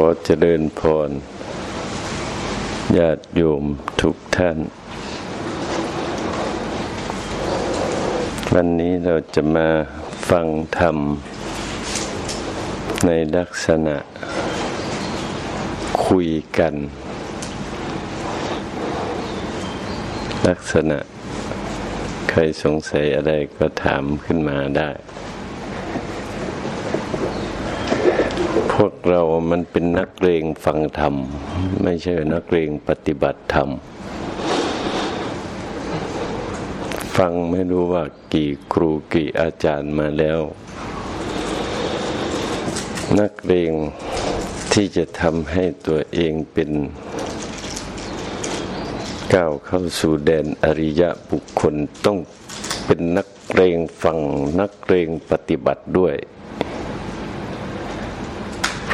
ขอเจริญพร ญาติโยมทุกท่าน วันนี้เราจะมาฟังธรรม ในลักษณะ คุยกัน ลักษณะ ใครสงสัยอะไรก็ถามขึ้นมาได้ พวกเรามันเป็นนักเรงฟังธรรม ไม่ใช่นักเรงปฏิบัติธรรม ฟังไม่รู้ว่ากี่ครูกี่อาจารย์มาแล้ว นักเรงที่จะทำให้ตัวเองเป็นก้าวเข้าสู่แดนอริยะบุคคลต้องเป็นนักเรงฟังนักเรงปฏิบัติด้วย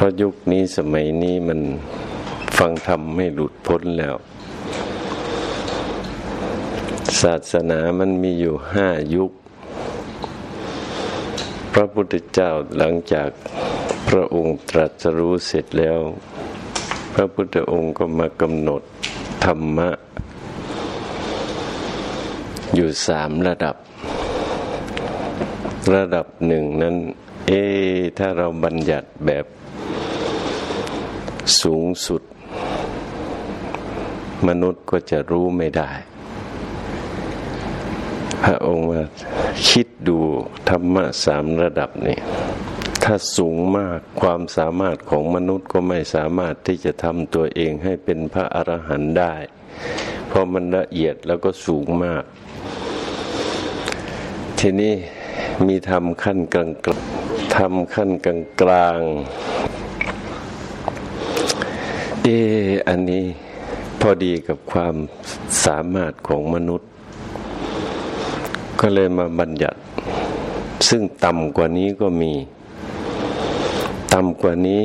ราะยุคนี้สมัยนี้มันฟังธรรมไม่หลุดพ้นแล้ว ศาสนามันมีอยู่ห้ายุค พระพุทธเจ้าหลังจากพระองค์ตรัสรู้เสร็จแล้ว พระพุทธองค์ก็มากำหนดธรรมะ อยู่สามระดับ ระดับหนึ่งนั้น เอถ้าเราบัญญัติแบบ สูงสุด มนุษย์ก็จะรู้ไม่ได้ พระองค์ว่าคิดดูธรรมะสามระดับนี่ถ้าสูงมากความสามารถของมนุษย์ก็ไม่สามารถที่จะทำตัวเองให้เป็นพระอรหันต์ได้ เพราะมันละเอียดแล้วก็สูงมาก ทีนี้มีทำขั้นกลางทำขั้นกลางกลาง เอออันนี้พอดีกับความสามารถของมนุษย์ ก็เลยมาบัญญัติ ซึ่งต่ำกว่านี้ก็มี ต่ำกว่านี้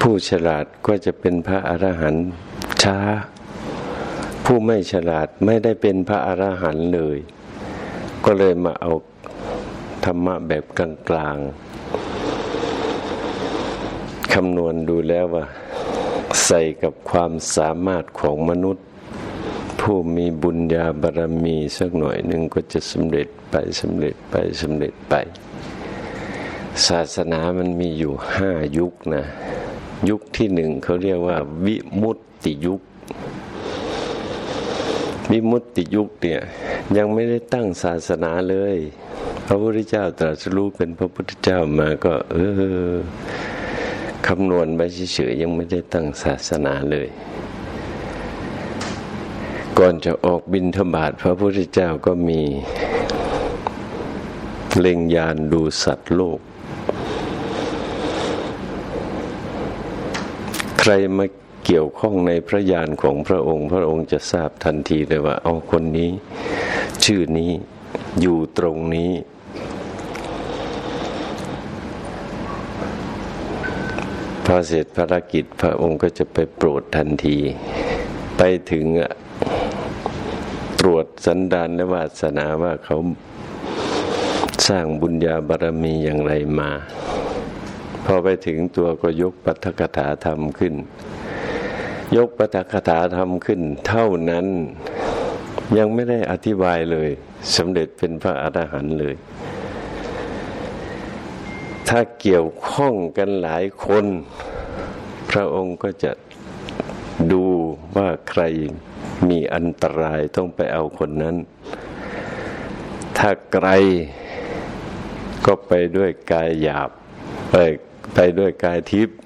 ผู้ฉลาดก็จะเป็นพระอรหันต์ช้า ผู้ไม่ฉลาดไม่ได้เป็นพระอรหันต์เลย ก็เลยมาเอาธรรมะแบบกลางๆ คำนวณดูแล้วว่า ใส่กับความสามารถของมนุษย์ ผู้มีบุญญาบารมีสักหน่อยหนึ่งก็จะสำเร็จไปสำเร็จไปสำเร็จไป ศาสนามันมีอยู่ห้ายุคนะ ยุคที่หนึ่งเขาเรียกว่า วิมุตติยุควิมุตติยุคเนี่ยยังไม่ได้ตั้งศาสนาเลย พระพุทธเจ้าตรัสรู้เป็นพระพุทธเจ้ามาก็ เออ คำนวณไปเฉยๆยังไม่ได้ตั้งศาสนาเลย ก่อนจะออกบินธบาตพระพุทธเจ้าก็มี เล็งยานดูสัตว์โลก ใครมาเกี่ยวข้องในพระญาณของพระองค์ พระองค์จะทราบทันทีเลยว่า เอาคนนี้ ชื่อนี้อยู่ตรงนี้ พอเสร็จภารกิจพระองค์ก็จะไปโปรดทันที ไปถึงตรวจสันดานและวาสนาว่าเขาสร้างบุญญาบารมีอย่างไรมา พอไปถึงตัวก็ยกปัทกถาธรรมขึ้น ยกปัทกถาธรรมขึ้น เท่านั้นยังไม่ได้อธิบายเลยสำเร็จเป็นพระอรหันต์เลย ถ้าเกี่ยวข้องกันหลายคน พระองค์ก็จะดูว่าใครมีอันตรายต้องไปเอาคนนั้น ถ้าไกลก็ไปด้วยกายหยาบ ไปไปด้วยกายทิพย์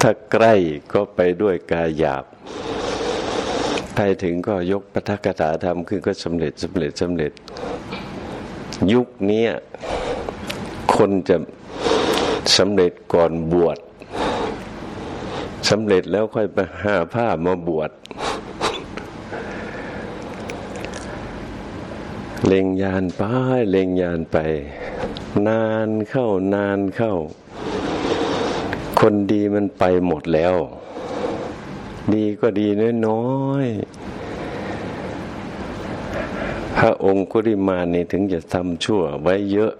ถ้าใกล้ก็ไปด้วยกายหยาบไปถึงก็ยกปทักถาธรรมขึ้นก็สำเร็จสำเร็จสำเร็จ ยุคนี้คนจะ สำเร็จก่อนบวชสำเร็จแล้วค่อยไปหาผ้ามาบวชเล็งยานไปเล็งยานไป นานเข้านานเข้า คนดีมันไปหมดแล้ว ดีก็ดีน้อยๆพระองค์กุริมานี่ถึงจะทำชั่วไว้เยอะ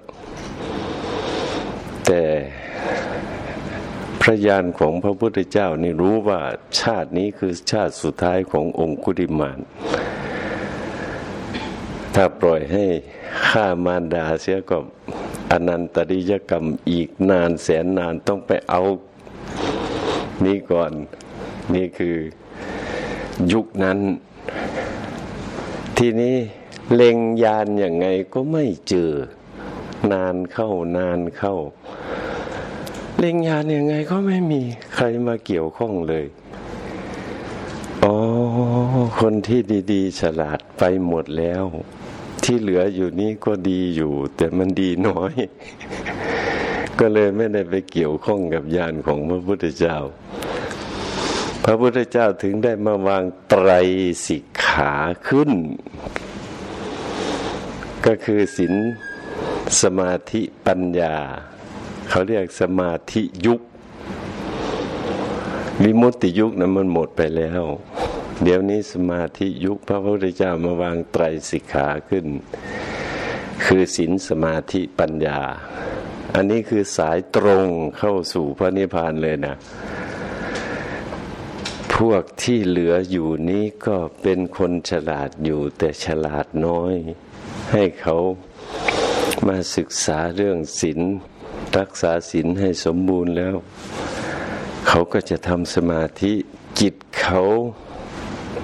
แต่พระญาณของพระพุทธเจ้านี่รู้ว่าชาตินี้คือชาติสุดท้ายขององคุริมานถ้าปล่อยให้ฆ่ามารดาเสียก็อนันตริยกรรมอีกนานแสนนานต้องไปเอานี่ก่อนนี่คือยุคนั้น ทีนี้เล็งยานอย่างไงก็ไม่เจอ นานเข้านานเข้า เล็งยานยังไงก็ไม่มีใครมาเกี่ยวข้องเลยอ๋อคนที่ดี ๆ ฉลาดไปหมดแล้ว ที่เหลืออยู่นี้ก็ดีอยู่ แต่มันดีน้อย ก็เลยไม่ได้ไปเกี่ยวข้องกับยานของพระพุทธเจ้าพระพุทธเจ้าถึงได้มาวางไตรสิกขาขึ้น ก็คือศีล สมาธิปัญญา เขาเรียกสมาธิยุค วิมุตติยุคนั้นมันหมดไปแล้ว เดี๋ยวนี้สมาธิยุคพระพุทธเจ้ามาวางไตรสิกขาขึ้น คือศีลสมาธิปัญญา อันนี้คือสายตรงเข้าสู่พระนิพพานเลยนะพวกที่เหลืออยู่นี้ก็เป็นคนฉลาดอยู่แต่ฉลาดน้อย ให้เขา มาศึกษาเรื่องศีลรักษาศีลให้สมบูรณ์แล้ว เขาก็จะทำสมาธิจิตเขา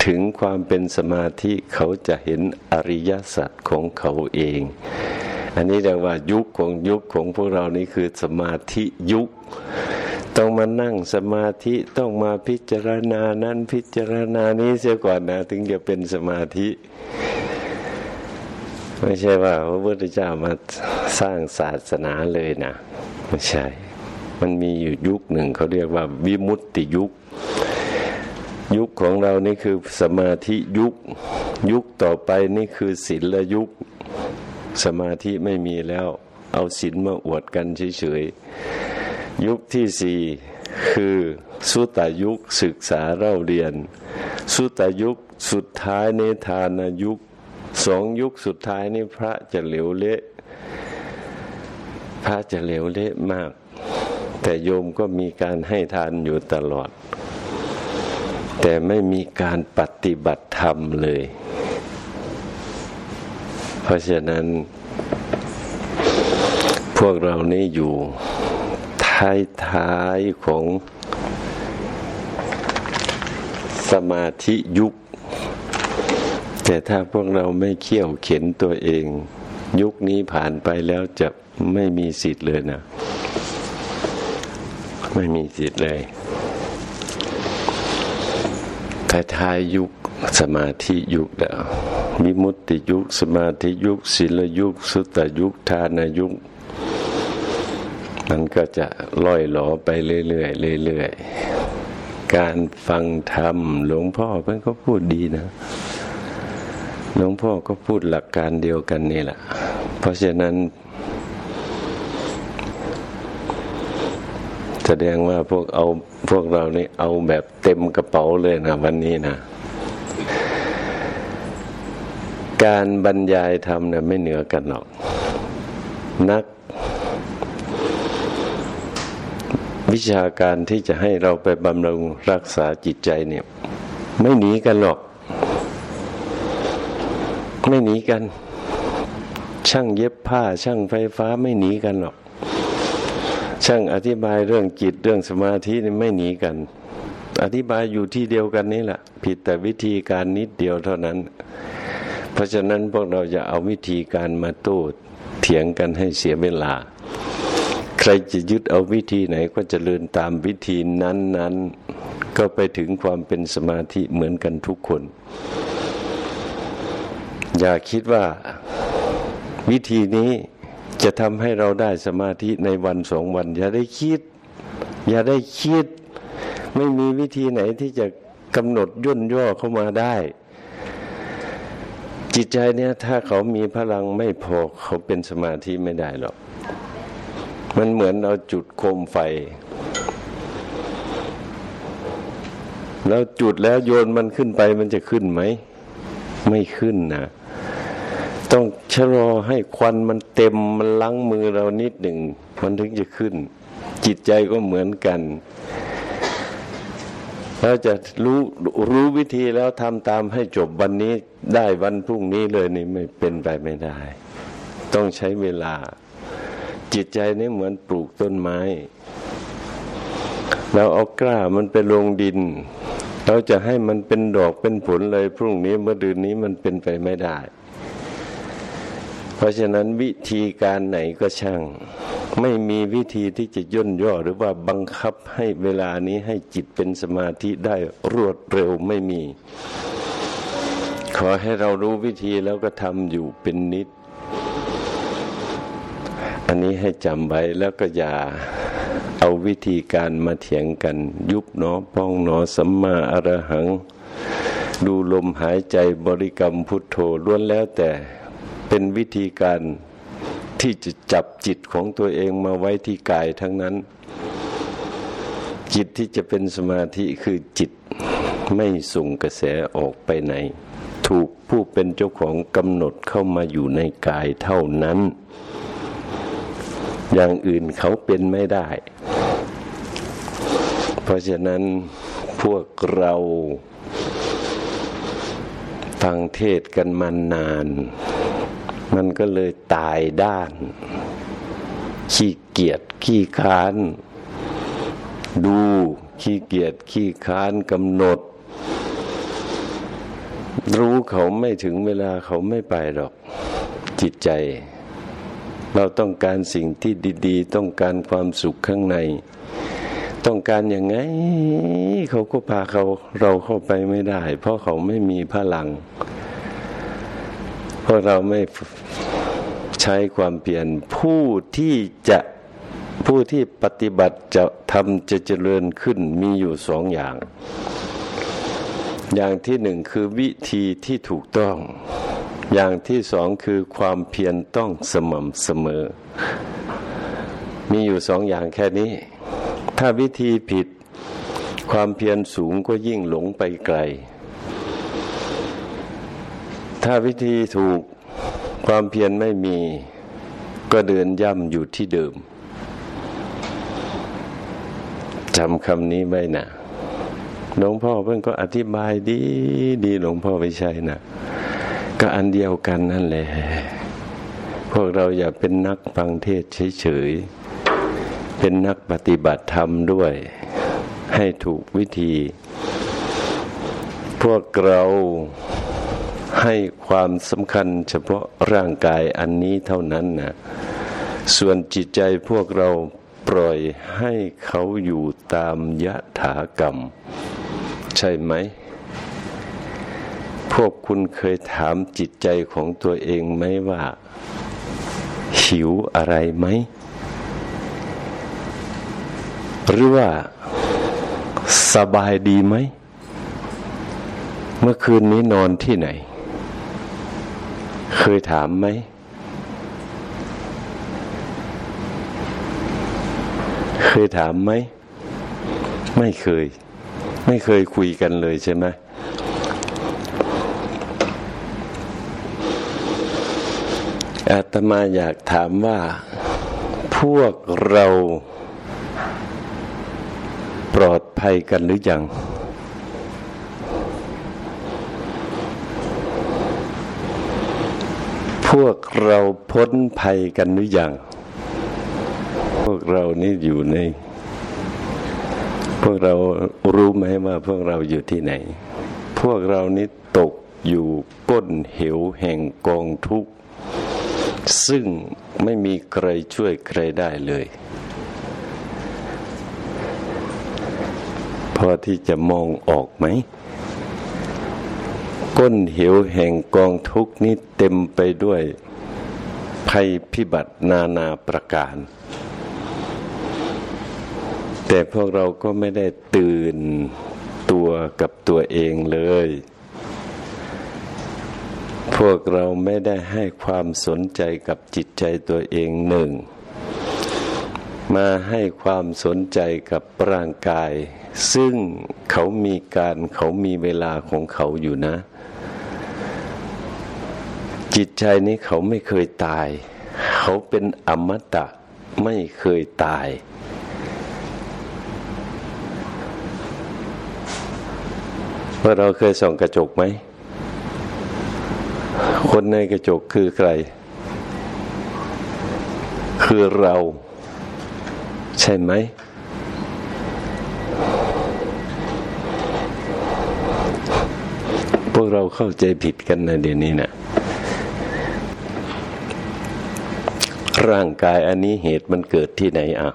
ถึงความเป็นสมาธิเขาจะเห็นอริยสัจของเขาเอง อันนี้เรียกว่ายุคของยุคของพวกเรานี่คือสมาธิยุค ต้องมานั่งสมาธิต้องมาพิจารณานั้นพิจารณานี้เสียก่อนนะถึงจะเป็นสมาธิ ไม่ใช่ว่าพระพุทธเจ้ามาสร้างศาสนาเลยนะไม่ใช่ มันมีอยู่ยุคหนึ่งเขาเรียกว่าวิมุตติยุค ยุคของเรานี่คือสมาธิยุค ยุคต่อไปนี่คือศีลยุค สมาธิไม่มีแล้ว เอาศีลมาอวดกันเฉยๆ ยุคที่สี่คือสุตายุคศึกษาเล่าเรียน สุตายุคสุดท้ายในทานยุค สองยุคสุดท้ายนี่พระจะเหลวเละ พระจะเหลวเละมาก แต่โยมก็มีการให้ทานอยู่ตลอด แต่ไม่มีการปฏิบัติธรรมเลย เพราะฉะนั้น พวกเรานี่อยู่ท้ายท้ายของสมาธิยุค แต่ถ้าพวกเราไม่เขี่ยวเข็นตัวเอง ยุคนี้ผ่านไปแล้วจะไม่มีสิทธิ์เลยนะ ไม่มีสิทธิ์เลยท้ายท้ายยุคสมาธิยุคเดาวิมุตติยุค สมาธิยุคศิลยุค สุตยุคทานายุค มันก็จะล่อยหลอไปเรื่อยๆเรื่อยๆการฟังธรรมหลวงพ่อเพื่อนก็พูดดีนะ หลวงพ่อก็พูดหลักการเดียวกันนี่แหละ เพราะฉะนั้น แสดงว่าพวกเอาพวกเรานี่เอาแบบเต็มกระเป๋าเลยนะวันนี้นะ การบรรยายธรรมเนี่ยไม่เหนือกันหรอก นัก วิชาการที่จะให้เราไปบำรุงรักษาจิตใจเนี่ย ไม่หนีกันหรอก ไม่หนีกัน ช่างเย็บผ้า ช่างไฟฟ้าไม่หนีกันหรอก ช่างอธิบายเรื่องจิตเรื่องสมาธินี่ไม่หนีกัน อธิบายอยู่ที่เดียวกันนี่แหละ ผิดแต่วิธีการนิดเดียวเท่านั้น เพราะฉะนั้นพวกเราจะเอาวิธีการมาโต้เถียงกันให้เสียเวลา ใครจะยึดเอาวิธีไหนก็จะเริญตามวิธีนั้นๆ ก็ไปถึงความเป็นสมาธิเหมือนกันทุกคน อย่าคิดว่าวิธีนี้จะทำให้เราได้สมาธิในวันสองวัน อย่าได้คิด อย่าได้คิด ไม่มีวิธีไหนที่จะกำหนดย่นย่อเข้ามาได้ จิตใจเนี่ยถ้าเขามีพลังไม่พอเขาเป็นสมาธิไม่ได้หรอก มันเหมือนเราจุดโคมไฟแล้วจุดแล้วโยนมันขึ้นไปมันจะขึ้นไหม ไม่ขึ้นนะ ชะลอให้ควันมันเต็มมันล้างมือเรานิดหนึ่ง มันถึงจะขึ้น จิตใจก็เหมือนกันเราจะรู้รู้วิธีแล้วทำตามให้จบวันนี้ได้วันพรุ่งนี้เลยนี่ไม่เป็นไปไม่ได้ ต้องใช้เวลา จิตใจนี่เหมือนปลูกต้นไม้ เราเอากล้ามันไปลงดิน เราจะให้มันเป็นดอกเป็นผลเลยพรุ่งนี้เมื่อดืนนี้มันเป็นไปไม่ได้ เพราะฉะนั้นวิธีการไหนก็ช่าง ไม่มีวิธีที่จะย่นย่อหรือว่าบังคับให้เวลานี้ให้จิตเป็นสมาธิได้รวดเร็วไม่มี ขอให้เรารู้วิธีแล้วก็ทำอยู่เป็นนิด อันนี้ให้จำไว้แล้วก็อย่าเอาวิธีการมาเถียงกัน ยุบหนอพองหนอสัมมาอรหัง ดูลมหายใจบริกรรมพุทโธล้วนแล้วแต่ เป็นวิธีการที่จะจับจิตของตัวเองมาไว้ที่กายทั้งนั้น จิตที่จะเป็นสมาธิคือจิตไม่ส่งกระแสออกไปไหน ถูกผู้เป็นเจ้าของกำหนดเข้ามาอยู่ในกายเท่านั้น อย่างอื่นเขาเป็นไม่ได้ เพราะฉะนั้นพวกเราฟังเทศกันมานาน มันก็เลยตายด้าน ขี้เกียจขี้ค้าน ดูขี้เกียจขี้ค้านกำหนด รู้เขาไม่ถึงเวลาเขาไม่ไปหรอก จิตใจ เราต้องการสิ่งที่ดีๆ ต้องการความสุขข้างใน ต้องการอย่างไง เขาก็พาเขาเราเข้าไปไม่ได้ เพราะเขาไม่มีพลังเพราะเราไม่ใช้ความเปลี่ยนผู้ที่จะผู้ที่ปฏิบัติจะทำจะเจริญขึ้นมีอยู่สองอย่าง อย่างที่หนึ่งคือวิธีที่ถูกต้อง อย่างที่สองคือความเพียรต้องสม่ำเสมอ มีอยู่สองอย่างแค่นี้ ถ้าวิธีผิดความเพียรสูงก็ยิ่งหลงไปไกล ถ้าวิธีถูกความเพียรไม่มี ก็เดินย่ำอยู่ที่เดิมจำคำนี้ไว้นะหลวงพ่อเพื่อนก็อธิบายดีดีหลวงพ่อไม่ใช่นะก็อันเดียวกันนั่นแหละ พวกเราอย่าเป็นนักฟังเทศเฉยๆ เป็นนักปฏิบัติธรรมด้วย ให้ถูกวิธี พวกเรา ให้ความสำคัญเฉพาะร่างกายอันนี้เท่านั้นนะส่วนจิตใจพวกเราปล่อยให้เขาอยู่ตามยะถากรรม ใช่ไหม พวกคุณเคยถามจิตใจของตัวเองไหมว่า หิวอะไรไหม หรือว่าสบายดีไหม เมื่อคืนนี้นอนที่ไหน เคยถามไหม เคยถามไหม ไม่เคย ไม่เคยคุยกันเลยใช่ไหมอาตมาอยากถามว่า พวกเราปลอดภัยกันหรือยัง พวกเราพ้นภัยกันหรือยัง พวกเรานี่อยู่ใน พวกเรารู้ไหมว่าพวกเราอยู่ที่ไหน พวกเรานี่ตกอยู่ก้นเหวแห่งกองทุกข์ ซึ่งไม่มีใครช่วยใครได้เลย พอที่จะมองออกไหม ก้นเหวแห่งกองทุกนี้เต็มไปด้วยภัยพิบัตินานาประการ แต่พวกเราก็ไม่ได้ตื่นตัวกับตัวเองเลย พวกเราไม่ได้ให้ความสนใจกับจิตใจตัวเองหนึ่ง มาให้ความสนใจกับร่างกาย ซึ่งเขามีการเขามีเวลาของเขาอยู่นะ จิตใจนี้เขาไม่เคยตาย เขาเป็นอมตะไม่เคยตาย ว่าเราเคยส่องกระจกไหม คนในกระจกคือใคร คือเรา ใช่ไหม พวกเราเข้าใจผิดกันในเดี๋ยวนี้เนะ่ย ร่างกายอันนี้เหตุมันเกิดที่ไหนอะ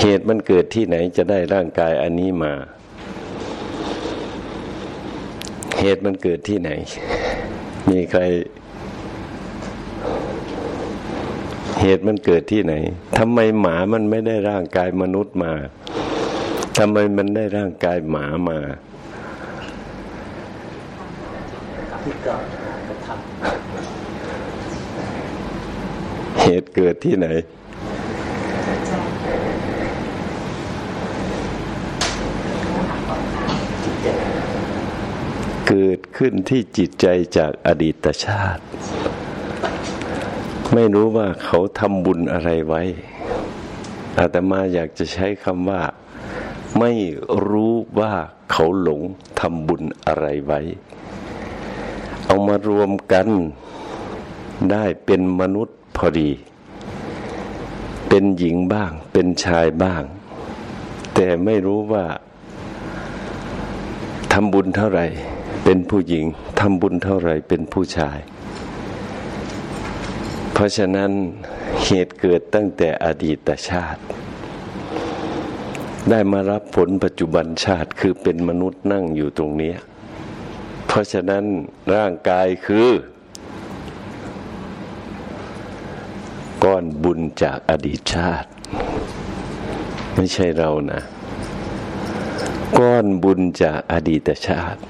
เหตุมันเกิดที่ไหนจะได้ร่างกายอันนี้มา เหตุมันเกิดที่ไหน มีใคร เหตุมันเกิดที่ไหนทำไมหมามันไม่ได้ร่างกายมนุษย์มาทำไมมันได้ร่างกายหมามา เหตุเกิดที่ไหน เกิดขึ้นที่จิตใจจากอดีตชาติ ไม่รู้ว่าเขาทำบุญอะไรไว้ อาตมาอยากจะใช้คำว่า ไม่รู้ว่าเขาหลงทำบุญอะไรไว้ เอามารวมกันได้เป็นมนุษย์ พอดี เป็นหญิงบ้าง เป็นชายบ้าง แต่ไม่รู้ว่าทำบุญเท่าไหร่ เป็นผู้หญิงทำบุญเท่าไหร่ เป็นผู้ชาย เพราะฉะนั้นเหตุเกิดตั้งแต่อดีตชาติ ได้มารับผลปัจจุบันชาติคือเป็นมนุษย์นั่งอยู่ตรงนี้ เพราะฉะนั้นร่างกายคือ ก้อนบุญจากอดีตชาติ ไม่ใช่เรานะ ก้อนบุญจากอดีตชาติ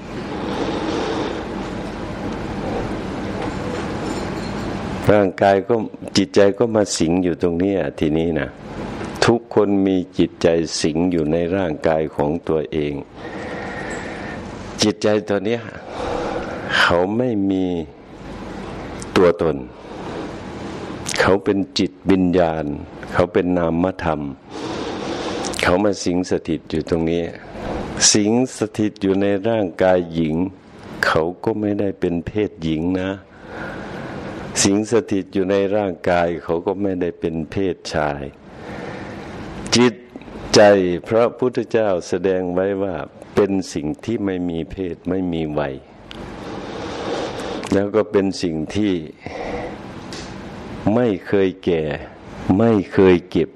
ร่างกายก็จิตใจก็มาสิงอยู่ตรงนี้ทีนี้นะทุกคนมีจิตใจสิงอยู่ในร่างกายของตัวเอง จิตใจตัวนี้เขาไม่มีตัวตน เขาเป็นจิตวิญญาณ เขาเป็นนามธรรม เขามาสิงสถิตอยู่ตรงนี้ สิงสถิตอยู่ในร่างกายหญิง เขาก็ไม่ได้เป็นเพศหญิงนะ สิงสถิตอยู่ในร่างกายเขาก็ไม่ได้เป็นเพศชาย จิตใจพระพุทธเจ้าแสดงไว้ว่าเป็นสิ่งที่ไม่มีเพศไม่มีวัย แล้วก็เป็นสิ่งที่ ไม่เคยแก่ ไม่เคยเก็บ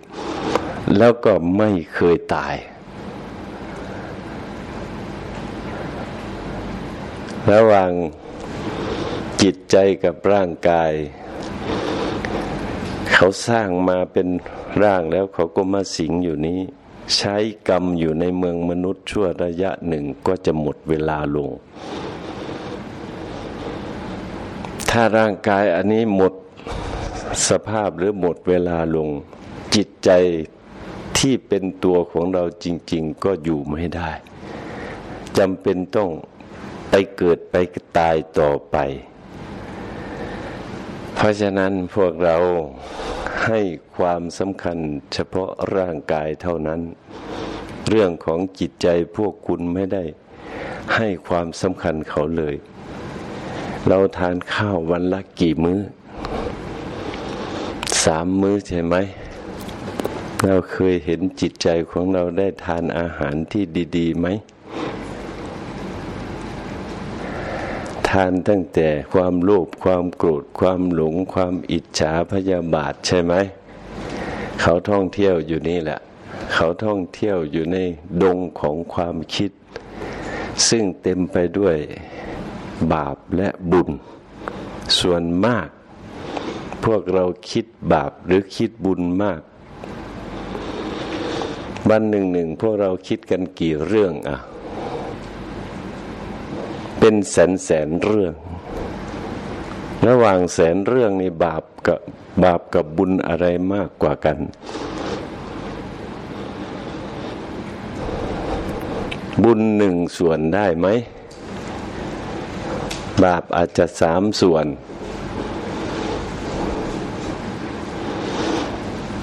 แล้วก็ไม่เคยตาย ระหว่างจิตใจกับร่างกาย เขาสร้างมาเป็นร่างแล้วเขาก็มาสิงอยู่นี้ ใช้กรรมอยู่ในเมืองมนุษย์ชั่วระยะหนึ่งก็จะหมดเวลาลง ถ้าร่างกายอันนี้หมด สภาพหรือหมดเวลาลง จิตใจที่เป็นตัวของเราจริง ๆ ก็อยู่ไม่ได้จำเป็นต้องไปเกิดไปตายต่อไป เพราะฉะนั้นพวกเราให้ความสำคัญเฉพาะร่างกายเท่านั้น เรื่องของจิตใจพวกคุณไม่ได้ให้ความสำคัญเขาเลย เราทานข้าววันละกี่มื้อ สามมื้อใช่ไหม เราเคยเห็นจิตใจของเราได้ทานอาหารที่ดีๆไหม ทานตั้งแต่ความโลภความโกรธความหลง ความอิจฉาพยาบาทใช่ไหม เขาท่องเที่ยวอยู่นี่แหละ เขาท่องเที่ยวอยู่ในดงของความคิด ซึ่งเต็มไปด้วยบาปและบุญ ส่วนมาก พวกเราคิดบาปหรือคิดบุญมาก วันหนึ่งหนึ่งพวกเราคิดกันกี่เรื่องอะ เป็นแสนแสนเรื่อง ระหว่างแสนเรื่องนี่บาปกับบาปกับบุญอะไรมากกว่ากัน บุญหนึ่งส่วนได้ไหม บาปอาจจะสามส่วน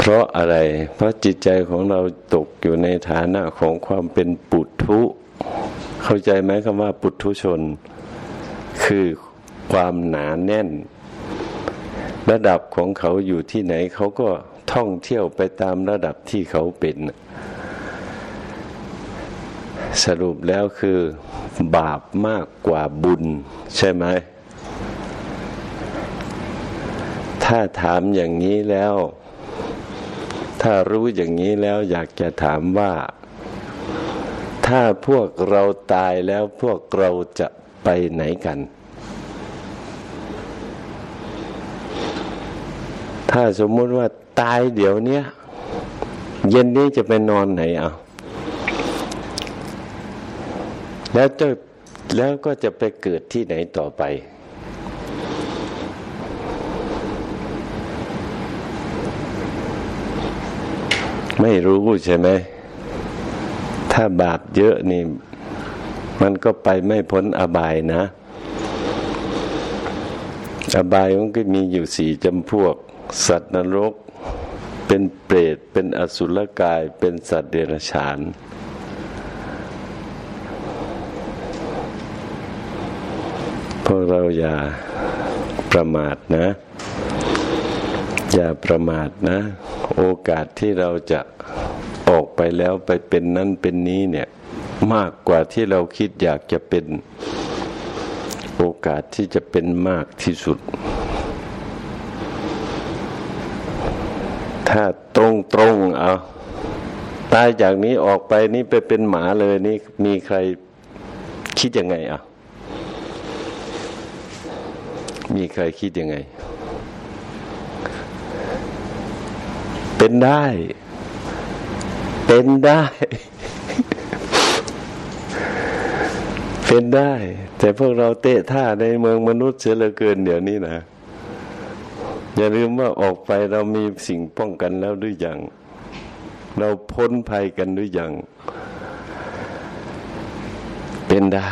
เพราะอะไร เพราะจิตใจของเราตกอยู่ในฐานะของความเป็นปุถุ เข้าใจไหมคำว่าปุถุชน คือความหนาแน่น ระดับของเขาอยู่ที่ไหนเขาก็ท่องเที่ยวไปตามระดับที่เขาเป็น สรุปแล้วคือบาปมากกว่าบุญ ใช่ไหม ถ้าถามอย่างนี้แล้ว ถ้ารู้อย่างนี้แล้วอยากจะถามว่า ถ้าพวกเราตายแล้วพวกเราจะไปไหนกัน ถ้าสมมติว่าตายเดี๋ยวนี้เย็นนี้จะไปนอนไหนอะแล้วจะแล้วก็จะไปเกิดที่ไหนต่อไป ไม่รู้ใช่ไหม ถ้าบาปเยอะนี่ มันก็ไปไม่พ้นอบายนะ อบายมันก็มีอยู่สี่จำพวก สัตว์นรก เป็นเปรต เป็นอสุรกาย เป็นสัตว์เดรัจฉานพวกเราอย่าประมาทนะ อย่าประมาทนะ โอกาสที่เราจะออกไปแล้วไปเป็นนั้นเป็นนี้เนี่ยมากกว่าที่เราคิดอยากจะเป็นโอกาสที่จะเป็นมากที่สุด ถ้าตรงตรงเอาตายจากนี้ออกไปนี่ไปเป็นหมาเลยนี่มีใครคิดยังไงอะ มีใครคิดยังไง เป็นได้ เป็นได้ เป็นได้ แต่พวกเราเตะท่าในเมืองมนุษย์เสียเหลือเกินเดี๋ยวนี้นะอย่าลืมว่าออกไปเรามีสิ่งป้องกันแล้วหรือยัง เราพ้นภัยกันหรือยัง เป็นได้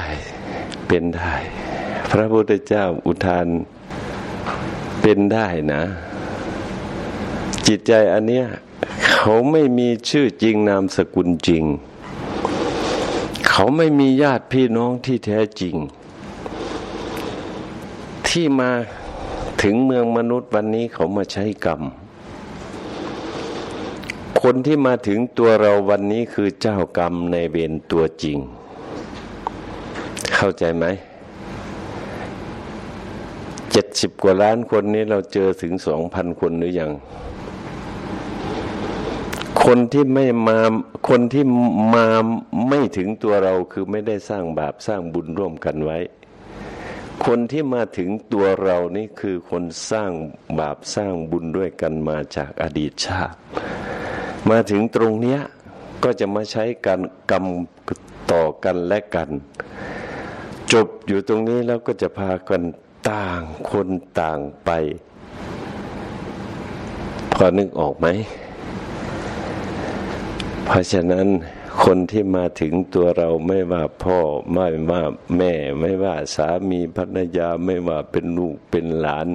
เป็นได้ พระพุทธเจ้าอุทาน เป็นได้นะ จิตใจอันเนี้ยเขาไม่มีชื่อจริงนามสกุลจริง เขาไม่มีญาติพี่น้องที่แท้จริง ที่มาถึงเมืองมนุษย์วันนี้เขามาใช้กรรม คนที่มาถึงตัวเราวันนี้คือเจ้ากรรมในเวรตัวจริง เข้าใจไหมเจ็ดสิบกว่าล้านคนนี้เราเจอถึงสองพันคนหรือยัง คนที่ไม่มาคนที่มาไม่ถึงตัวเราคือไม่ได้สร้างบาปสร้างบุญร่วมกันไว้ คนที่มาถึงตัวเรานี่คือคนสร้างบาปสร้างบุญด้วยกันมาจากอดีตชาติ มาถึงตรงเนี้ยก็จะมาใช้การกรรมต่อกันและกัน จบอยู่ตรงนี้แล้วก็จะพากันต่างคนต่างไป พอนึกออกไหม เพราะฉะนั้นคนที่มาถึงตัวเราไม่ว่าพ่อไม่ว่าแม่ ไม่ว่าสามีภรรยาไม่ว่าเป็นลูกเป็นหลาน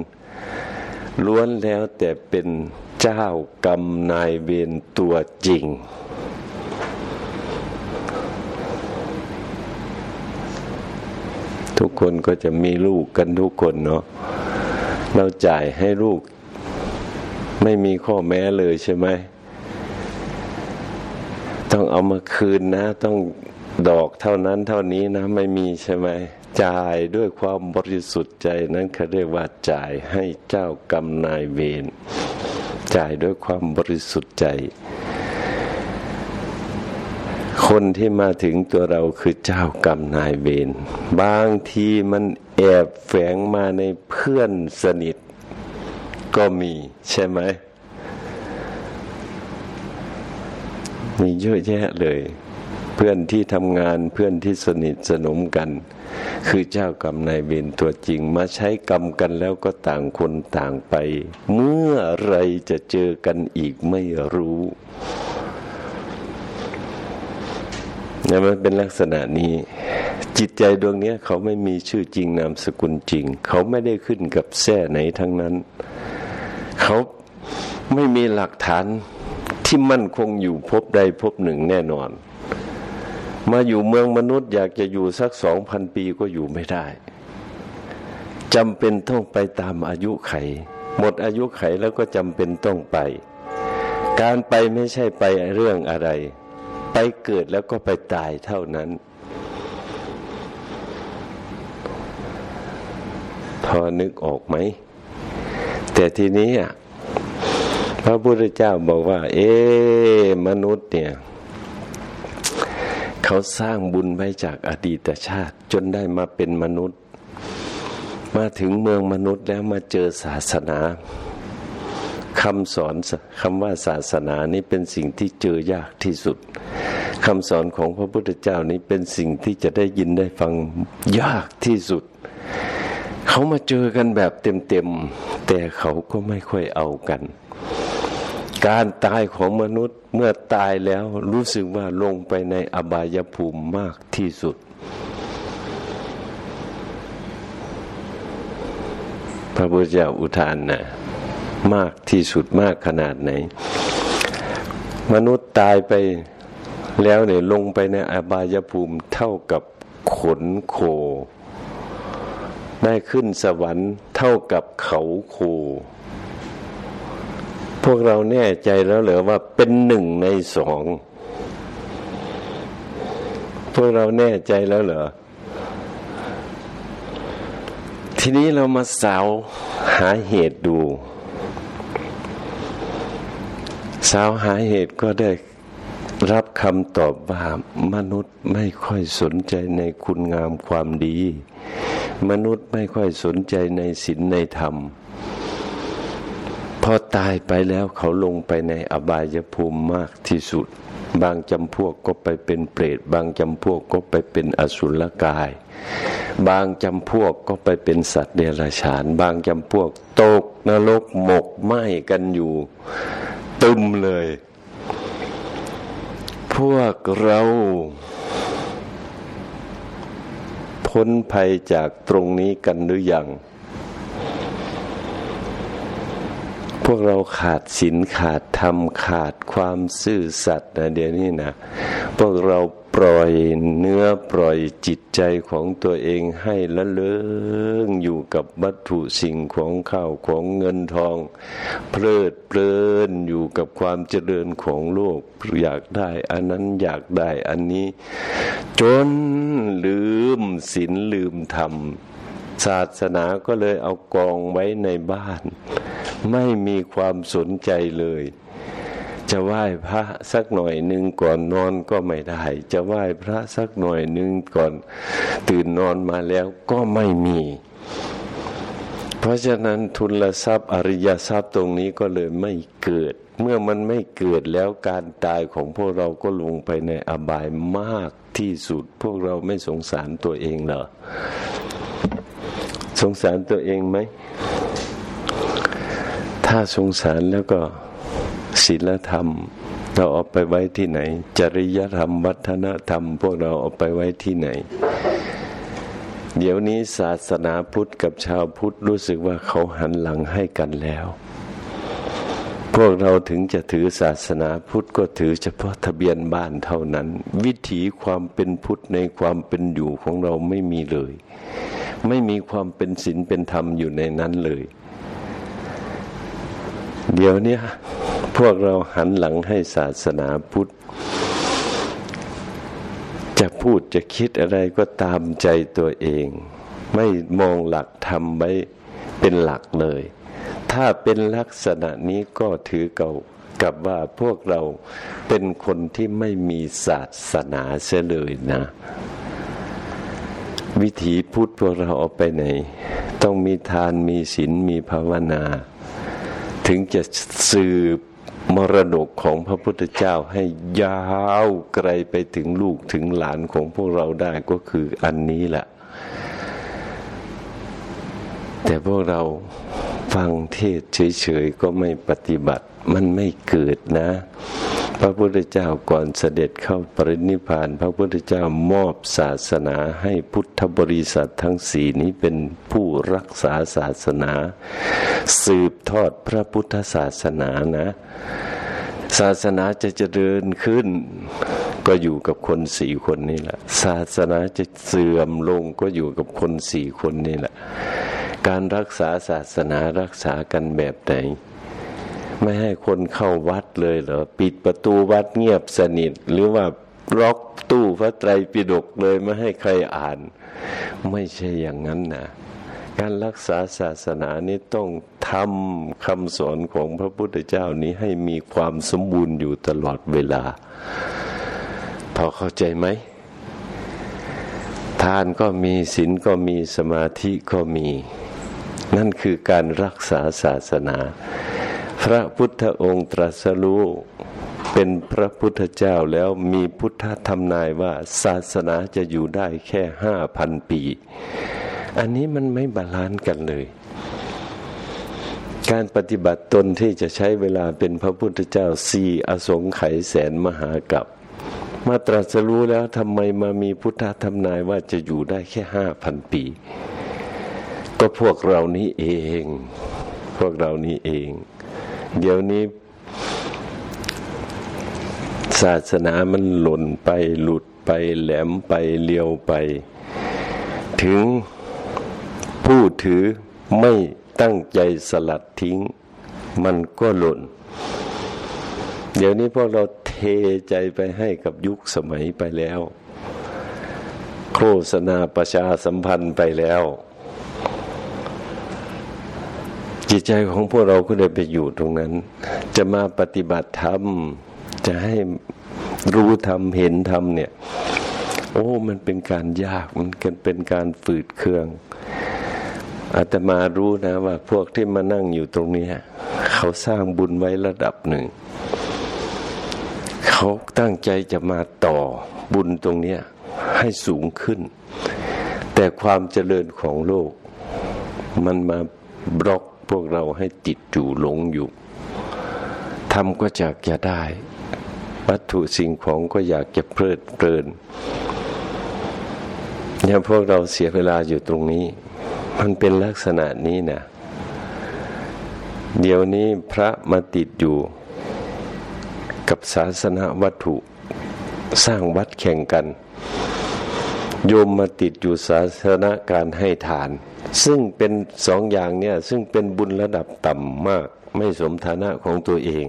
ล้วนแล้วแต่เป็นเจ้ากรรมนายเวรตัวจริง ทุกคนก็จะมีลูกกันทุกคนเนาะเราจ่ายให้ลูก ไม่มีข้อแม้เลยใช่ไหม ต้องเอามาคืนนะ ต้องดอกเท่านั้นเท่านี้นะไม่มีใช่ไหมจ่ายด้วยความบริสุทธิ์ใจนั้นเขาเรียกว่าจ่ายให้เจ้ากรรมนายเวรจ่ายด้วยความบริสุทธิ์ใจ คนที่มาถึงตัวเราคือเจ้ากรรมนายเวรบางทีมันแอบแฝงมาในเพื่อนสนิทก็มีใช่ไหม มีเยอะแยะเลย เพื่อนที่ทำงานเพื่อนที่สนิทสนมกัน คือเจ้ากรรมนายเวรตัวจริงมาใช้กรรมกันแล้วก็ต่างคนต่างไป เมื่อไรจะเจอกันอีกไม่รู้เนี่ยมันเป็นลักษณะนี้ จิตใจดวงนี้เขาไม่มีชื่อจริงนามสกุลจริง เขาไม่ได้ขึ้นกับแท่ไหนทั้งนั้น เขาไม่มีหลักฐาน ที่มั่นคงอยู่พบใดพบหนึ่งแน่นอน มาอยู่เมืองมนุษย์อยากจะอยู่สักสองพันปีก็อยู่ไม่ได้จำเป็นต้องไปตามอายุไข หมดอายุไขแล้วก็จำเป็นต้องไป การไปไม่ใช่ไปเรื่องอะไร ไปเกิดแล้วก็ไปตายเท่านั้น พอนึกออกไหม แต่ทีนี้อะ พระพุทธเจ้าบอกว่า เอ๊มนุษย์เนี่ย เขาสร้างบุญไว้จากอดีตชาติ จนได้มาเป็นมนุษย์ มาถึงเมืองมนุษย์แล้วมาเจอศาสนาคำสอนคำว่าศาสนานี้เป็นสิ่งที่เจอยากที่สุดคำสอนของพระพุทธเจ้านี้เป็นสิ่งที่จะได้ยินได้ฟังยากที่สุด เขามาเจอกันแบบเต็มๆแต่เขาก็ไม่ค่อยเอากัน การตายของมนุษย์เมื่อตายแล้วรู้สึกว่าลงไปในอบายภูมิมากที่สุด พระพุทธเจ้าอุทานนะมากที่สุดมากขนาดไหน มนุษย์ตายไปแล้วเนี่ยลงไปในอบายภูมิเท่ากับขนโค ได้ขึ้นสวรรค์เท่ากับเขาโค พวกเราแน่ใจแล้วเหรอว่าเป็นหนึ่งในสองพวกเราแน่ใจแล้วเหรอ ทีนี้เรามาสาวหาเหตุดู สาวหาเหตุก็ได้รับคำตอบว่ามนุษย์ไม่ค่อยสนใจในคุณงามความดี มนุษย์ไม่ค่อยสนใจในศีลในธรรม พอตายไปแล้วเขาลงไปในอบายภูมิมากที่สุด บางจำพวกก็ไปเป็นเปรต บางจำพวกก็ไปเป็นอสุรกาย บางจำพวกก็ไปเป็นสัตว์เดรัจฉาน บางจำพวกตกนรกหมกไหม้กันอยู่ตึมเลย พวกเราพ้นภัยจากตรงนี้กันหรือยัง พ วกเราขาดศีลขาดธรรมขาดความซื่อสัตย์นะเดี๋ยวนี้นะพวกเราปล่อยเนื้อปล่อยจิตใจของตัวเองให้ละเลงอยู่กับวัตถุสิ่งของข้าวของเงินทอง เพลิดเพลินอยู่กับความเจริญของโลกอยากได้ อันนั้นอยากได้อันนี้ จนลืมศีลลืมธรรม ศาสนาก็เลยเอากองไว้ในบ้าน ไม่มีความสนใจเลย จะไหว้พระสักหน่อยหนึ่งก่อนนอนก็ไม่ได้ จะไหว้พระสักหน่อยหนึ่งก่อน ตื่นนอนมาแล้วก็ไม่มี เพราะฉะนั้นทุนละทรัพย์อริยทรัพย์ตรงนี้ก็เลยไม่เกิด เมื่อมันไม่เกิดแล้วการตายของพวกเราก็ลงไปในอบายมากที่สุด พวกเราไม่สงสารตัวเองเหรอ สงสารตัวเองไหม ถ้าสงสารแล้วก็ศีลธรรม เราเอาไปไว้ที่ไหน จริยธรรม วัฒนธรรม พวกเราเอาไปไว้ที่ไหน เดี๋ยวนี้ศาสนาพุทธกับชาวพุทธรู้สึกว่าเขาหันหลังให้กันแล้ว พวกเราถึงจะถือศาสนาพุทธก็ถือเฉพาะทะเบียนบ้านเท่านั้น วิถีความเป็นพุทธในความเป็นอยู่ของเราไม่มีเลย ไม่มีความเป็นศีลเป็นธรรมอยู่ในนั้นเลย เดี๋ยวนี้พวกเราหันหลังให้ศาสนาพุทธ จะพูดจะคิดอะไรก็ตามใจตัวเอง ไม่มองหลักธรรมไว้เป็นหลักเลย ถ้าเป็นลักษณะนี้ก็ถือเก่ากับว่าพวกเราเป็นคนที่ไม่มีศาสนาเสียเลยนะ วิถีพุทธพวกเราเอาไปไหน ต้องมีทานมีศีลมีภาวนา ถึงจะสืบมรดกของพระพุทธเจ้าให้ยาวไกลไปถึงลูกถึงหลานของพวกเราได้ก็คืออันนี้แหละ แต่พวกเราฟังเทศเฉยๆก็ไม่ปฏิบัติมันไม่เกิดนะ พระพุทธเจ้าก่อนเสด็จเข้าปรินิพาน พระพุทธเจ้ามอบศาสนาให้พุทธบริษัททั้งสี่นี้เป็นผู้รักษาศาสนา สืบทอดพระพุทธศาสนานะ ศาสนาจะเจริญขึ้น ก็อยู่กับคนสี่คนนี่แหละ ศาสนาจะเสื่อมลงก็อยู่กับคนสี่คนนี่แหละ การรักษาศาสนารักษากันแบบไหน ไม่ให้คนเข้าวัดเลยเหรอปิดประตูวัดเงียบสนิท หรือว่าล็อกตู้พระไตรปิฎกเลยไม่ให้ใครอ่าน ไม่ใช่อย่างนั้นนะการรักษาศาสนานี้ต้องทำคำสอนของพระพุทธเจ้านี้ให้มีความสมบูรณ์อยู่ตลอดเวลา พอเข้าใจไหมทานก็มีศีลก็มีสมาธิก็มี นั่นคือการรักษาศาสนา พระพุทธองค์ตรัสรู้เป็นพระพุทธเจ้าแล้วมีพุทธธรรมนายว่าศาสนาจะอยู่ได้แค่ห้าพันปี อันนี้มันไม่ balance กันเลย การปฏิบัติตนที่จะใช้เวลาเป็นพระพุทธเจ้าสี่อสงไขยแสนมหากับมาตรัสรู้แล้วทำไมมามีพุทธธรรมนายว่าจะอยู่ได้แค่ห้าพันปี ก็พวกเรานี้เอง พวกเรานี้เอง เดี๋ยวนี้ ศาสนามันหล่นไปหลุดไปแหลมไปเลี้ยวไป ถึงผู้ถือไม่ตั้งใจสลัดทิ้ง มันก็หล่น เดี๋ยวนี้พวกเราเทใจไปให้กับยุคสมัยไปแล้ว โฆษณาประชาสัมพันธ์ไปแล้ว จิตใจของพวกเราก็เลยไปอยู่ตรงนั้น จะมาปฏิบัติธรรม จะให้รู้ธรรมเห็นธรรมเนี่ย โอ้ มันเป็นการยากมันเป็นการฝืดเคืองอาตมารู้นะว่าพวกที่มานั่งอยู่ตรงนี้เขาสร้างบุญไว้ระดับหนึ่ง เขาตั้งใจจะมาต่อบุญตรงนี้ให้สูงขึ้น แต่ความเจริญของโลก มันมาบล็อก พวกเราให้ติดอยู่หลงอยู่ทำก็อยากจะได้ วัตถุสิ่งของก็อยากจะเพลิดเพลินเนี่ยพวกเราเสียเวลาอยู่ตรงนี้ มันเป็นลักษณะนี้นะเดี๋ยวนี้พระมาติดอยู่ กับศาสนาวัตถุ สร้างวัดแข่งกัน โยมมาติดอยู่ศาสนาการให้ทาน ซึ่งเป็นสองอย่างเนี่ย ซึ่งเป็นบุญระดับต่ำมาก ไม่สมฐานะของตัวเอง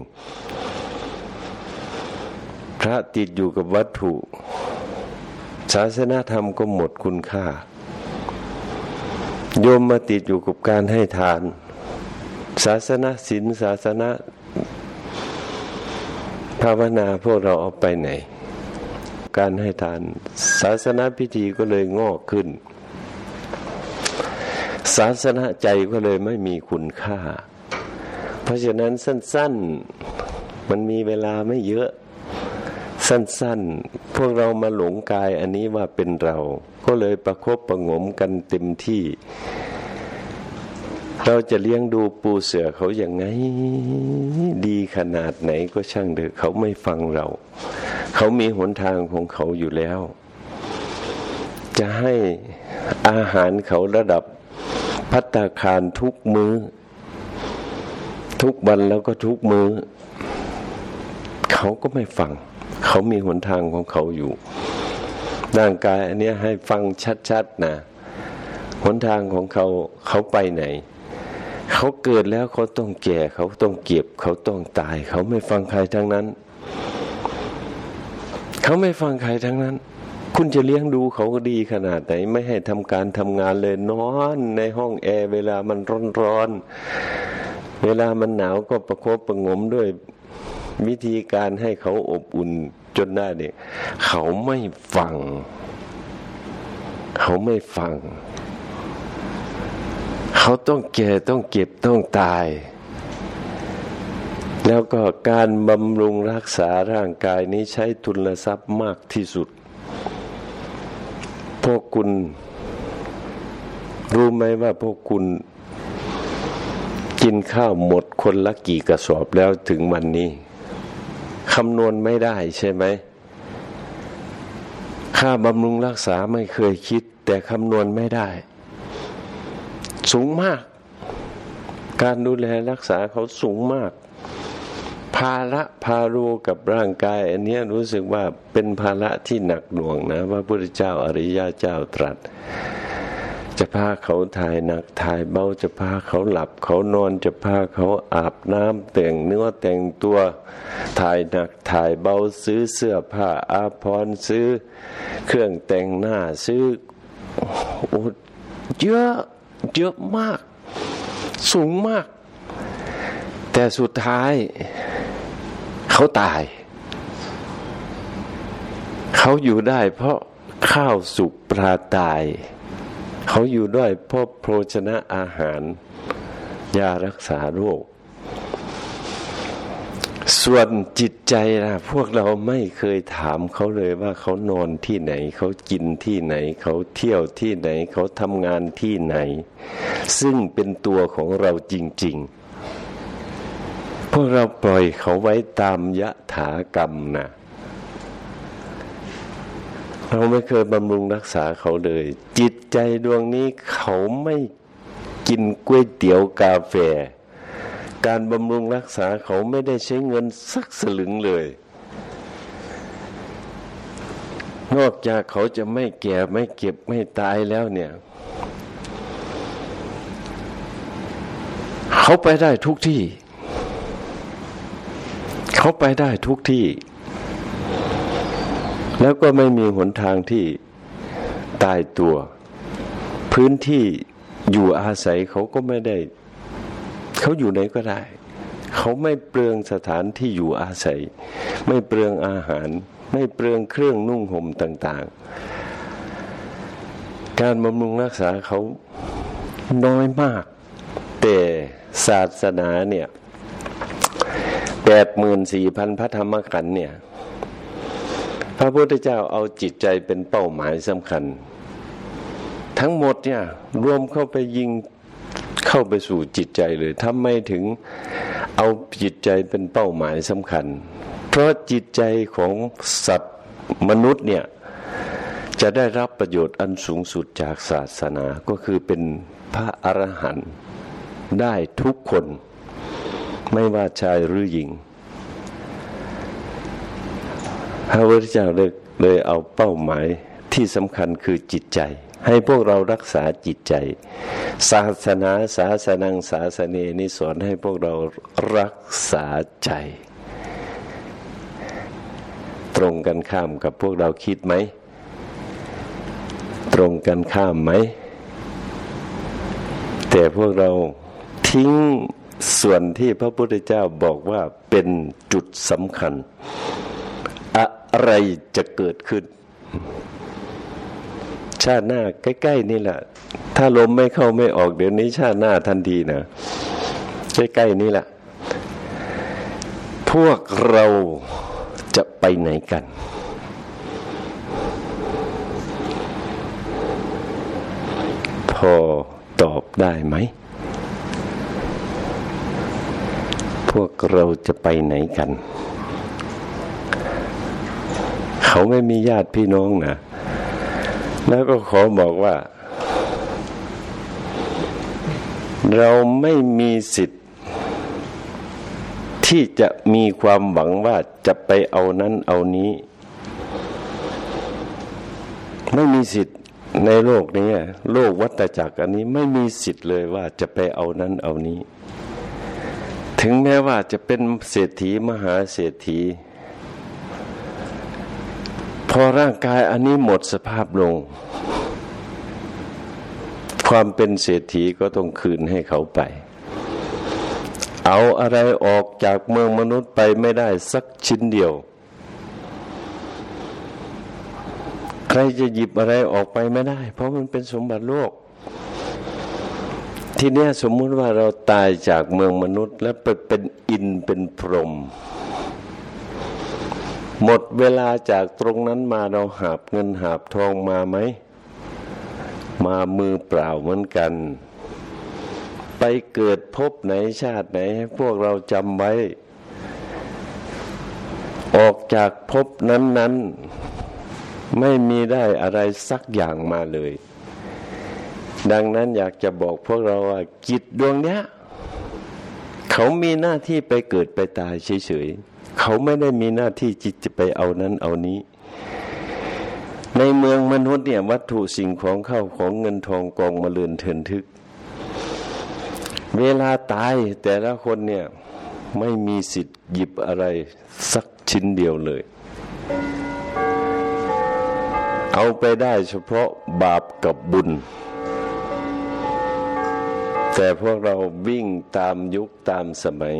พระติดอยู่กับวัตถุศาสนาธรรมก็หมดคุณค่า โยมมาติดอยู่กับการให้ทาน ศาสนาศีลศาสนาภาวนาพวกเราเอาไปไหน การให้ทาน ศาสนาพิธีก็เลยงอกขึ้น ศาสนาใจก็เลยไม่มีคุณค่า เพราะฉะนั้นสั้น ๆ มันมีเวลาไม่เยอะ สั้น ๆ พวกเรามาหลงกายอันนี้ว่าเป็นเรา ก็เลยประครบประงมกันเต็มที่ เราจะเลี้ยงดูปูเสือเขาอย่างไง ดีขนาดไหนก็ช่างเถอะเขาไม่ฟังเรา เขามีหนทางของเขาอยู่แล้ว จะให้อาหารเขาระดับพัตตาคารทุกมือ้อ ทุกวันแล้วก็ทุกมือ้อ เขาก็ไม่ฟัง เขามีหนทางของเขาอยู่ร่างกายอันนี้ให้ฟังชัดๆนะหนทางของเขาเขาไปไหน เขาเกิดแล้วเขาต้องแก่เขาต้องเก็บ เขาต้องตาย เขาไม่ฟังใครทั้งนั้น เขาไม่ฟังใครทั้งนั้น คุณจะเลี้ยงดูเขาก็ดีขนาดไหน ไม่ให้ทำการทำงานเลยนอนในห้องแอร์เวลามันร้อนๆเวลามันหนาวก็ประคบประงมด้วยวิธีการให้เขาอบอุ่นจนได้เนี่ยเขาไม่ฟัง เขาไม่ฟัง เขาต้องแก่ต้องเก็บต้องตาย แล้วก็การบำรุงรักษาร่างกายนี้ใช้ทุนทรัพย์มากที่สุด พวกคุณ รู้ไหมว่าพวกคุณกินข้าวหมดคนละกี่กระสอบแล้วถึงวันนี้คำนวณไม่ได้ใช่ไหม ค่าบำรุงรักษาไม่เคยคิด แต่คำนวณไม่ได้ สูงมาก การดูแลรักษาเขาสูงมาก ภาระพารูกับร่างกาย อันนี้รู้สึกว่าเป็นภาระที่หนักหน่วงนะว่าพระเจ้าอริยเจ้าตรัส จะพาเขาถ่ายหนักถ่ายเบาจะพาเขาหลับ เขานอนจะพาเขาอาบน้ำแต่งเนื้อแต่งตัวถ่ายหนักถ่ายเบาซื้อเสื้อผ้าอาภรณ์ซื้อ เครื่องแต่งหน้าซื้อโอ้เยอะ เยอะมาก สูงมาก แต่สุดท้ายเขาตาย เขาอยู่ได้เพราะข้าวสุกปลาตาย เขาอยู่ด้วยเพราะโภชนะอาหาร ยารักษาโรค ส่วนจิตใจนะพวกเราไม่เคยถามเขาเลยว่าเขานอนที่ไหน เขากินที่ไหน เขาเที่ยวที่ไหน เขาทำงานที่ไหน ซึ่งเป็นตัวของเราจริง ๆ พวกเราปล่อยเขาไว้ตามยะถากรรมนะเราไม่เคยบำรุงรักษาเขาเลย จิตใจดวงนี้เขาไม่กินก๋วยเตี๋ยวกาแฟ การบำรุงรักษาเขาไม่ได้ใช้เงินสักสลึงเลย นอกจากเขาจะไม่แก่ไม่เก็บไม่ตายแล้วเนี่ย เขาไปได้ทุกที่ เขาไปได้ทุกที่ แล้วก็ไม่มีหนทางที่ตายตัว พื้นที่อยู่อาศัยเขาก็ไม่ได้ เขาอยู่ไหนก็ได้ เขาไม่เปลืองสถานที่อยู่อาศัย ไม่เปลืองอาหาร ไม่เปลืองเครื่องนุ่งห่มต่าง ๆ การบำรุงรักษาเขาน้อยมาก แต่ศาสนาเนี่ยแปดหมื่นสี่พันพระธรรมขันธ์เนี่ยพระพุทธเจ้าเอาจิตใจเป็นเป้าหมายสำคัญ ทั้งหมดเนี่ยรวมเข้าไปยิง เข้าไปสู่จิตใจเลยทำไมถึงเอาจิตใจเป็นเป้าหมายสำคัญ เพราะจิตใจของสัตว์มนุษย์เนี่ยจะได้รับประโยชน์อันสูงสุดจากศาสนาก็คือเป็นพระอรหันต์ได้ทุกคน ไม่ว่าชายหรือหญิงพระพุทธเจ้าเลยเลยเอาเป้าหมายที่สำคัญคือจิตใจ ให้พวกเรารักษาจิตใจ ศาสนาศาสนังศาสเนนิสอนให้พวกเรารักษาใจ ตรงกันข้ามกับพวกเราคิดไหม ตรงกันข้ามไหม แต่พวกเราทิ้งส่วนที่พระพุทธเจ้าบอกว่าเป็นจุดสำคัญ อะไรจะเกิดขึ้น ชาติหน้า ใกล้ ๆ นี่แหละ ถ้าลมไม่เข้าไม่ออกเดี๋ยวนี้ชาติหน้าทันทีนะใกล้ ๆ นี่แหละ พวกเราจะไปไหนกัน พอตอบได้ไหม พวกเราจะไปไหนกัน เขาไม่มีญาติพี่น้องนะ แล้วก็ขอบอกว่า เราไม่มีสิทธิ์ ที่จะมีความหวังว่าจะไปเอานั้นเอานี้ ไม่มีสิทธิ์ในโลกนี้โลกวัฏจักรอันนี้ไม่มีสิทธิ์เลยว่าจะไปเอานั้นเอานี้ ถึงแม้ว่าจะเป็นเศรษฐีมหาเศรษฐี พอร่างกายอันนี้หมดสภาพลง ความเป็นเศรษฐีก็ต้องคืนให้เขาไป เอาอะไรออกจากเมืองมนุษย์ไปไม่ได้สักชิ้นเดียว ใครจะหยิบอะไรออกไปไม่ได้ เพราะมันเป็นสมบัติโลก ทีนี้สมมุติว่าเราตายจากเมืองมนุษย์ แล้วไปเป็นอินเป็นพรหม หมดเวลาจากตรงนั้นมาเราหาบเงินหาบทองมาไหม มามือเปล่าเหมือนกัน ไปเกิดพบไหนชาติไหนให้พวกเราจำไว้ ออกจากพบนั้น ๆ ไม่มีได้อะไรสักอย่างมาเลย ดังนั้นอยากจะบอกพวกเราว่าจิตดวงเนี้ย เขามีหน้าที่ไปเกิดไปตายเฉยๆ เขาไม่ได้มีหน้าที่จิตจะไปเอานั้นเอานี้ ในเมืองมนุษย์เนี่ยวัตถุสิ่งของเข้าของเงินทองกองมาเลือนเทินทึก เวลาตายแต่ละคนเนี่ยไม่มีสิทธิ์หยิบอะไรสักชิ้นเดียวเลย เอาไปได้เฉพาะบาปกับบุญ แต่พวกเราวิ่งตามยุคตามสมัย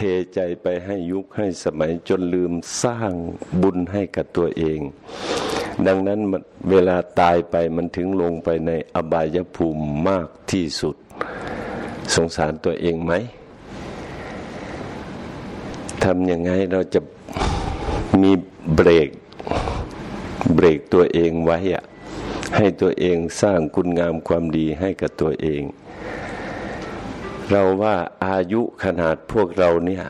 ทใจไปให้ยุคให้สมัยจนลืมสร้างบุญให้กับตัวเอง ดังนั้นเวลาตายไปมันถึงลงไปในอบายภูมิมากที่สุด สงสารตัวเองไหมทำยังไงเราจะมีเบรกเบรกตัวเองไว้อะให้ตัวเองสร้างคุณงามความดีให้กับตัวเอง เราว่าอายุขนาดพวกเราเนี่ย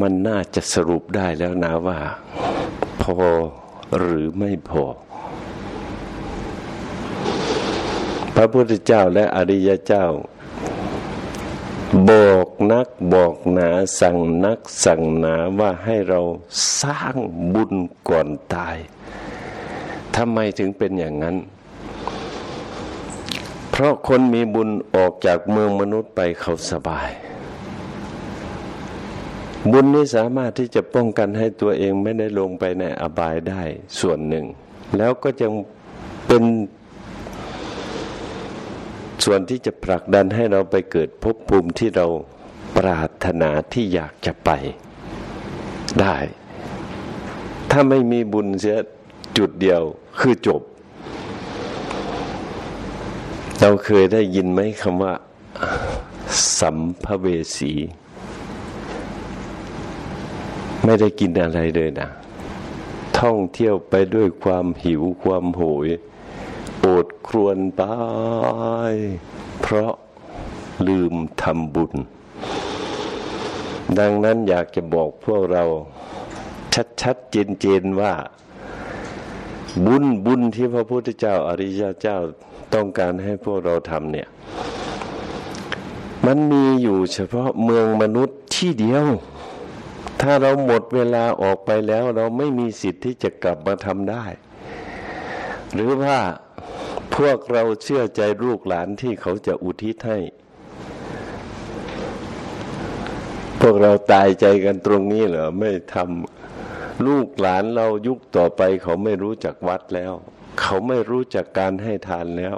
มันน่าจะสรุปได้แล้วนะว่า พอหรือไม่พอ พระพุทธเจ้าและอริยเจ้า บอกนักบอกหนาสั่งนักสั่งหนาว่าให้เราสร้างบุญก่อนตายทำไมถึงเป็นอย่างนั้น เพราะคนมีบุญออกจากเมืองมนุษย์ไปเขาสบาย บุญนี้สามารถที่จะป้องกันให้ตัวเองไม่ได้ลงไปในอบายได้ส่วนหนึ่ง แล้วก็ยังเป็นส่วนที่จะผลักดันให้เราไปเกิดภพภูมิที่เราปรารถนาที่อยากจะไปได้ ถ้าไม่มีบุญเสียจุดเดียวคือจบ เราเคยได้ยินไหมคำว่า สัมภเวสี ไม่ได้กินอะไรเลยนะ ท่องเที่ยวไปด้วยความหิวความโหยโอดครวนไป เพราะลืมทำบุญ ดังนั้นอยากจะบอกพวกเราชัดๆเจนๆว่า บุญบุญที่พระพุทธเจ้าอริยเจ้า ต้องการให้พวกเราทำเนี่ย มันมีอยู่เฉพาะเมืองมนุษย์ที่เดียว ถ้าเราหมดเวลาออกไปแล้ว เราไม่มีสิทธิ์ที่จะกลับมาทำได้ หรือว่าพวกเราเชื่อใจลูกหลานที่เขาจะอุทิศให้ พวกเราตายใจกันตรงนี้เหรอ ไม่ทำลูกหลานเรายุคต่อไปเขาไม่รู้จักวัดแล้ว เขาไม่รู้จักการให้ทานแล้ว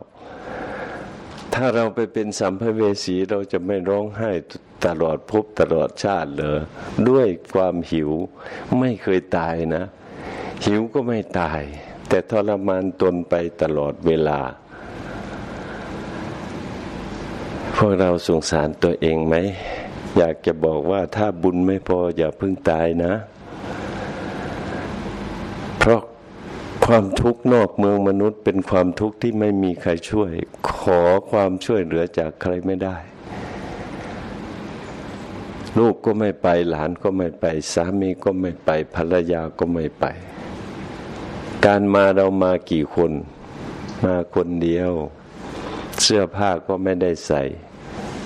ถ้าเราไปเป็นสัมภเวสีเราจะไม่ร้องไห้ตลอดภพตลอดชาติเหรอด้วยความหิวไม่เคยตายนะ หิวก็ไม่ตาย แต่ทรมานตนไปตลอดเวลา พวกเราสงสารตัวเองไหม อยากจะบอกว่าถ้าบุญไม่พออย่าเพิ่งตายนะ เพราะ ความทุกข์นอกเมืองมนุษย์เป็นความทุกข์ที่ไม่มีใครช่วย ขอความช่วยเหลือจากใครไม่ได้ ลูกก็ไม่ไปหลานก็ไม่ไป สามีก็ไม่ไป ภรรยาก็ไม่ไป การมาเรามากี่คน มาคนเดียว เสื้อผ้าก็ไม่ได้ใส่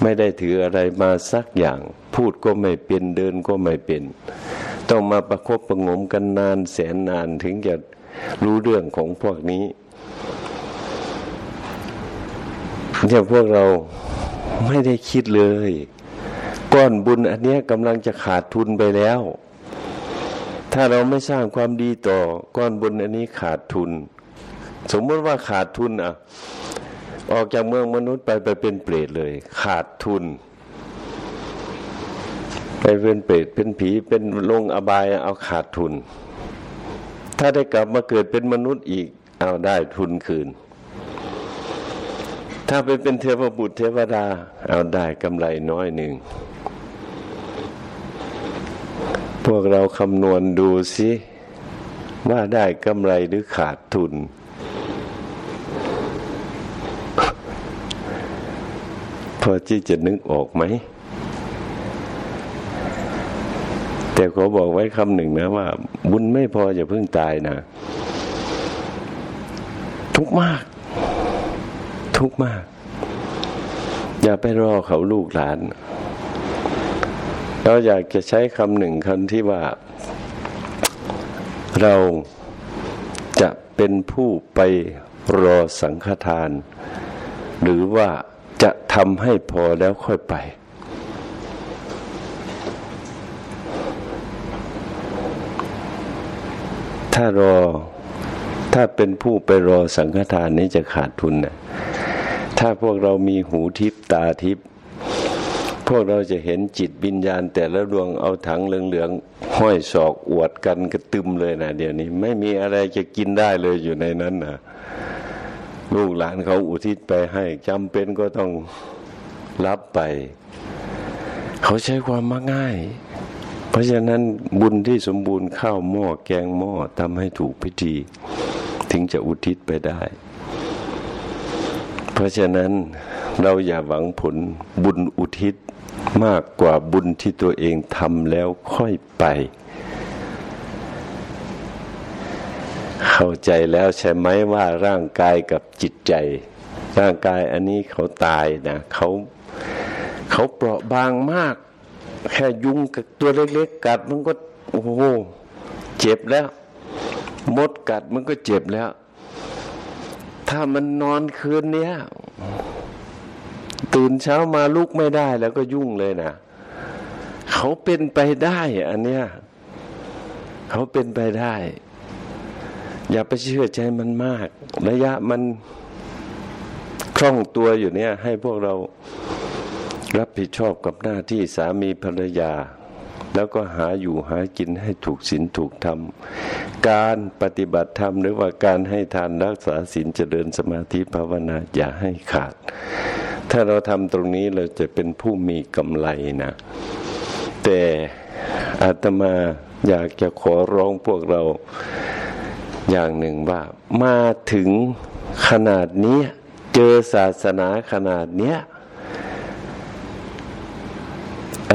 ไม่ได้ถืออะไรมาสักอย่าง พูดก็ไม่เป็นเดินก็ไม่เป็น ต้องมาประคบประงมกันนานแสนนานถึงจะ รู้เรื่องของพวกนี้เนี่ยพวกเราไม่ได้คิดเลย ก้อนบุญอันนี้กำลังจะขาดทุนไปแล้ว ถ้าเราไม่สร้างความดีต่อก้อนบุญอันนี้ขาดทุน สมมติว่าขาดทุนอะ ออกจากเมืองมนุษย์ไปไปเป็นเปรตเลย ขาดทุน ไปเป็นเปรตเป็นผีเป็นลงอบายเอาขาดทุน ถ้าได้กลับมาเกิดเป็นมนุษย์อีก เอาได้ทุนคืน ถ้าไปเป็นเทพบุตรเทวดา เอาได้กำไรน้อยหนึ่ง พวกเราคำนวณดูสิว่าได้กำไรหรือขาดทุน พอที่จะนึกออกไหม แต่ขอบอกไว้คำหนึ่งนะว่า บุญไม่พออย่าเพิ่งตายนะ ทุกมาก ทุกมาก อย่าไปรอเขาลูกหลาน เราอยากจะใช้คำหนึ่งคำที่ว่า เราจะเป็นผู้ไปรอสังฆทาน หรือว่าจะทำให้พอแล้วค่อยไป ถ้ารอถ้าเป็นผู้ไปรอสังฆทานนี้จะขาดทุนนะถ้าพวกเรามีหูทิพตาทิพพวกเราจะเห็นจิตวิญญาณ แต่ละดวงเอาถังเหลืองๆห้อยศอกอวดกันกระตึมเลยนะเดี๋ยวนี้ ไม่มีอะไรจะกินได้เลยอยู่ในนั้นนะลูกหลานเขาอุทิศไปให้จำเป็นก็ต้องรับไป เขาใช้ความมักง่าย เพราะฉะนั้นบุญที่สมบูรณ์ข้าวหม้อแกงหม้อทำให้ถูกพิธี ถึงจะอุทิศไปได้ เพราะฉะนั้นเราอย่าหวังผลบุญอุทิศมากกว่าบุญที่ตัวเองทำแล้วค่อยไป เข้าใจแล้วใช่ไหมว่าร่างกายกับจิตใจ ร่างกายอันนี้เขาตายนะเขาเขาเปราะบางมาก แค่ยุงกับตัวเล็กๆกัดมันก็โอ้โหเจ็บแล้ว มดกัดมันก็เจ็บแล้ว ถ้ามันนอนคืนเนี้ยตื่นเช้ามาลุกไม่ได้แล้วก็ยุ่งเลยนะเขาเป็นไปได้อันเนี้ยเขาเป็นไปได้ อย่าไปเชื่อใจมันมาก ระยะมันคล่องตัวอยู่เนี่ย ให้พวกเรา รับผิดชอบกับหน้าที่สามีภรรยา แล้วก็หาอยู่หากินให้ถูกศีลถูกธรรม การปฏิบัติธรรมหรือว่าการให้ทานรักษาศีลเจริญสมาธิภาวนาอย่าให้ขาด ถ้าเราทำตรงนี้เราจะเป็นผู้มีกำไรนะ แต่อาตมาอยากจะขอร้องพวกเราอย่างหนึ่งว่ามาถึงขนาดนี้เจอศาสนาขนาดเนี้ย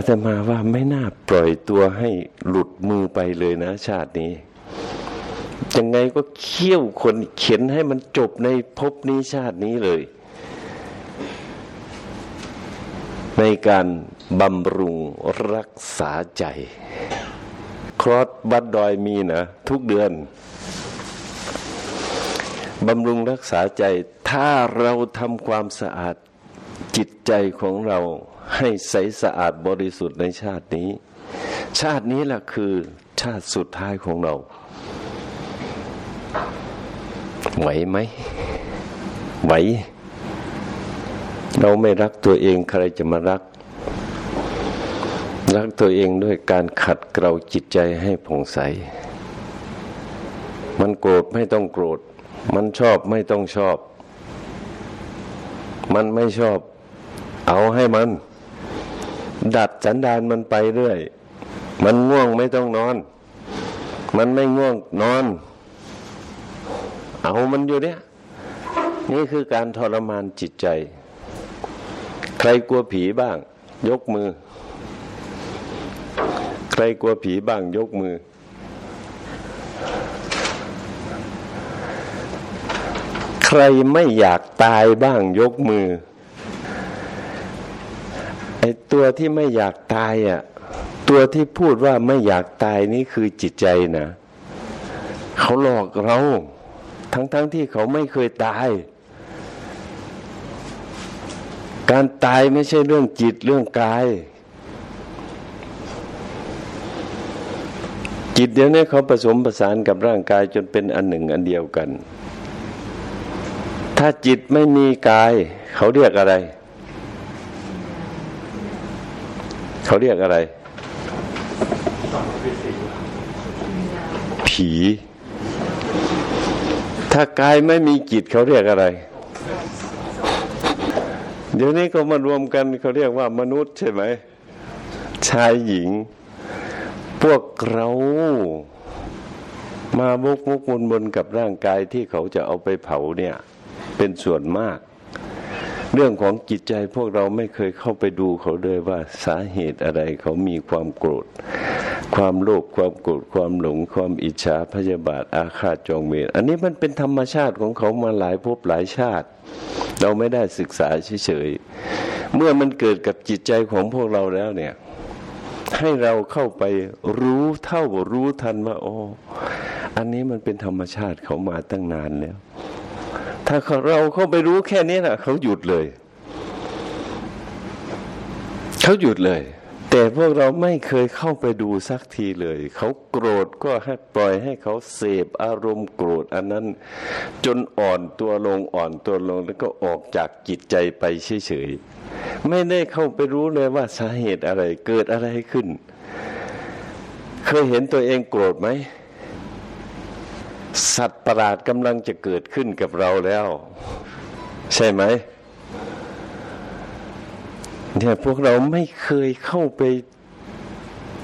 อาตมาว่าไม่น่าปล่อยตัวให้หลุดมือไปเลยนะ ชาตินี้ ยังไงก็เคี่ยวคนเขียนให้มันจบในภพนี้ชาตินี้เลย ในการบำรุงรักษาใจ ครอสบัดดอยมีนะ ทุกเดือนบำรุงรักษาใจ ถ้าเราทำความสะอาดจิตใจของเรา ให้ใสสะอาดบริสุทธิ์ในชาตินี้ ชาตินี้แหละคือชาติสุดท้ายของเรา ไหวไหม ไหว เราไม่รักตัวเองใครจะมารัก รักตัวเองด้วยการขัดเกลาจิตใจให้ผ่องใส มันโกรธไม่ต้องโกรธ มันชอบไม่ต้องชอบ มันไม่ชอบ เอาให้มัน ดัดสันดานมันไปเรื่อย มันง่วงไม่ต้องนอน มันไม่ง่วงนอน เอามันอยู่เนี่ย นี่คือการทรมานจิตใจ ใครกลัวผีบ้าง ยกมือ ใครกลัวผีบ้างยกมือ ใครไม่อยากตายบ้างยกมือ ไอ้ตัวที่ไม่อยากตายอะตัวที่พูดว่าไม่อยากตายนี่คือจิตใจนะเขาหลอกเรา ทั้งๆทที่เขาไม่เคยตาย การตายไม่ใช่เรื่องจิตเรื่องกาย จิตเดี๋ยวนี้เขาผสมประสานกับร่างกายจนเป็นอันหนึ่งอันเดียวกัน ถ้าจิตไม่มีกาย เขาเรียกอะไร เขาเรียกอะไร ผี ถ้ากายไม่มีจิตเขาเรียกอะไร เดี๋ยวนี้เขามารวมกันเขาเรียกว่ามนุษย์ใช่ไหม ชายหญิง พวกเรามาบุกมุกบนบนกับร่างกายที่เขาจะเอาไปเผาเนี่ย เป็นส่วนมาก เรื่องของจิตใจพวกเราไม่เคยเข้าไปดูเขาเลยว่าสาเหตุอะไรเขามีความโกรธ ความโลภความโกรธความหลง ความอิจฉาพยาบาทอาฆาตจองเวรอันนี้มันเป็นธรรมชาติของเขามาหลายภพหลายชาติ เราไม่ได้ศึกษาเฉยๆเมื่อมันเกิดกับจิตใจของพวกเราแล้วเนี่ย ให้เราเข้าไปรู้เท่ารู้ทันว่าโอ้อันนี้มันเป็นธรรมชาติเขามาตั้งนานแล้ว ถ้าเราเข้าไปรู้แค่นี้นะเขาหยุดเลย เขาหยุดเลย แต่พวกเราไม่เคยเข้าไปดูสักทีเลย เขาโกรธก็ให้ปล่อยให้เขาเสพอารมณ์โกรธอันนั้น จนอ่อนตัวลงอ่อนตัวลงแล้วก็ออกจากจิตใจไปเฉยๆไม่ได้เข้าไปรู้เลยว่าสาเหตุอะไรเกิดอะไรขึ้น เคยเห็นตัวเองโกรธไหม สัตว์ประหลาดกำลังจะเกิดขึ้นกับเราแล้ว ใช่ไหมเนี่ยพวกเราไม่เคยเข้าไป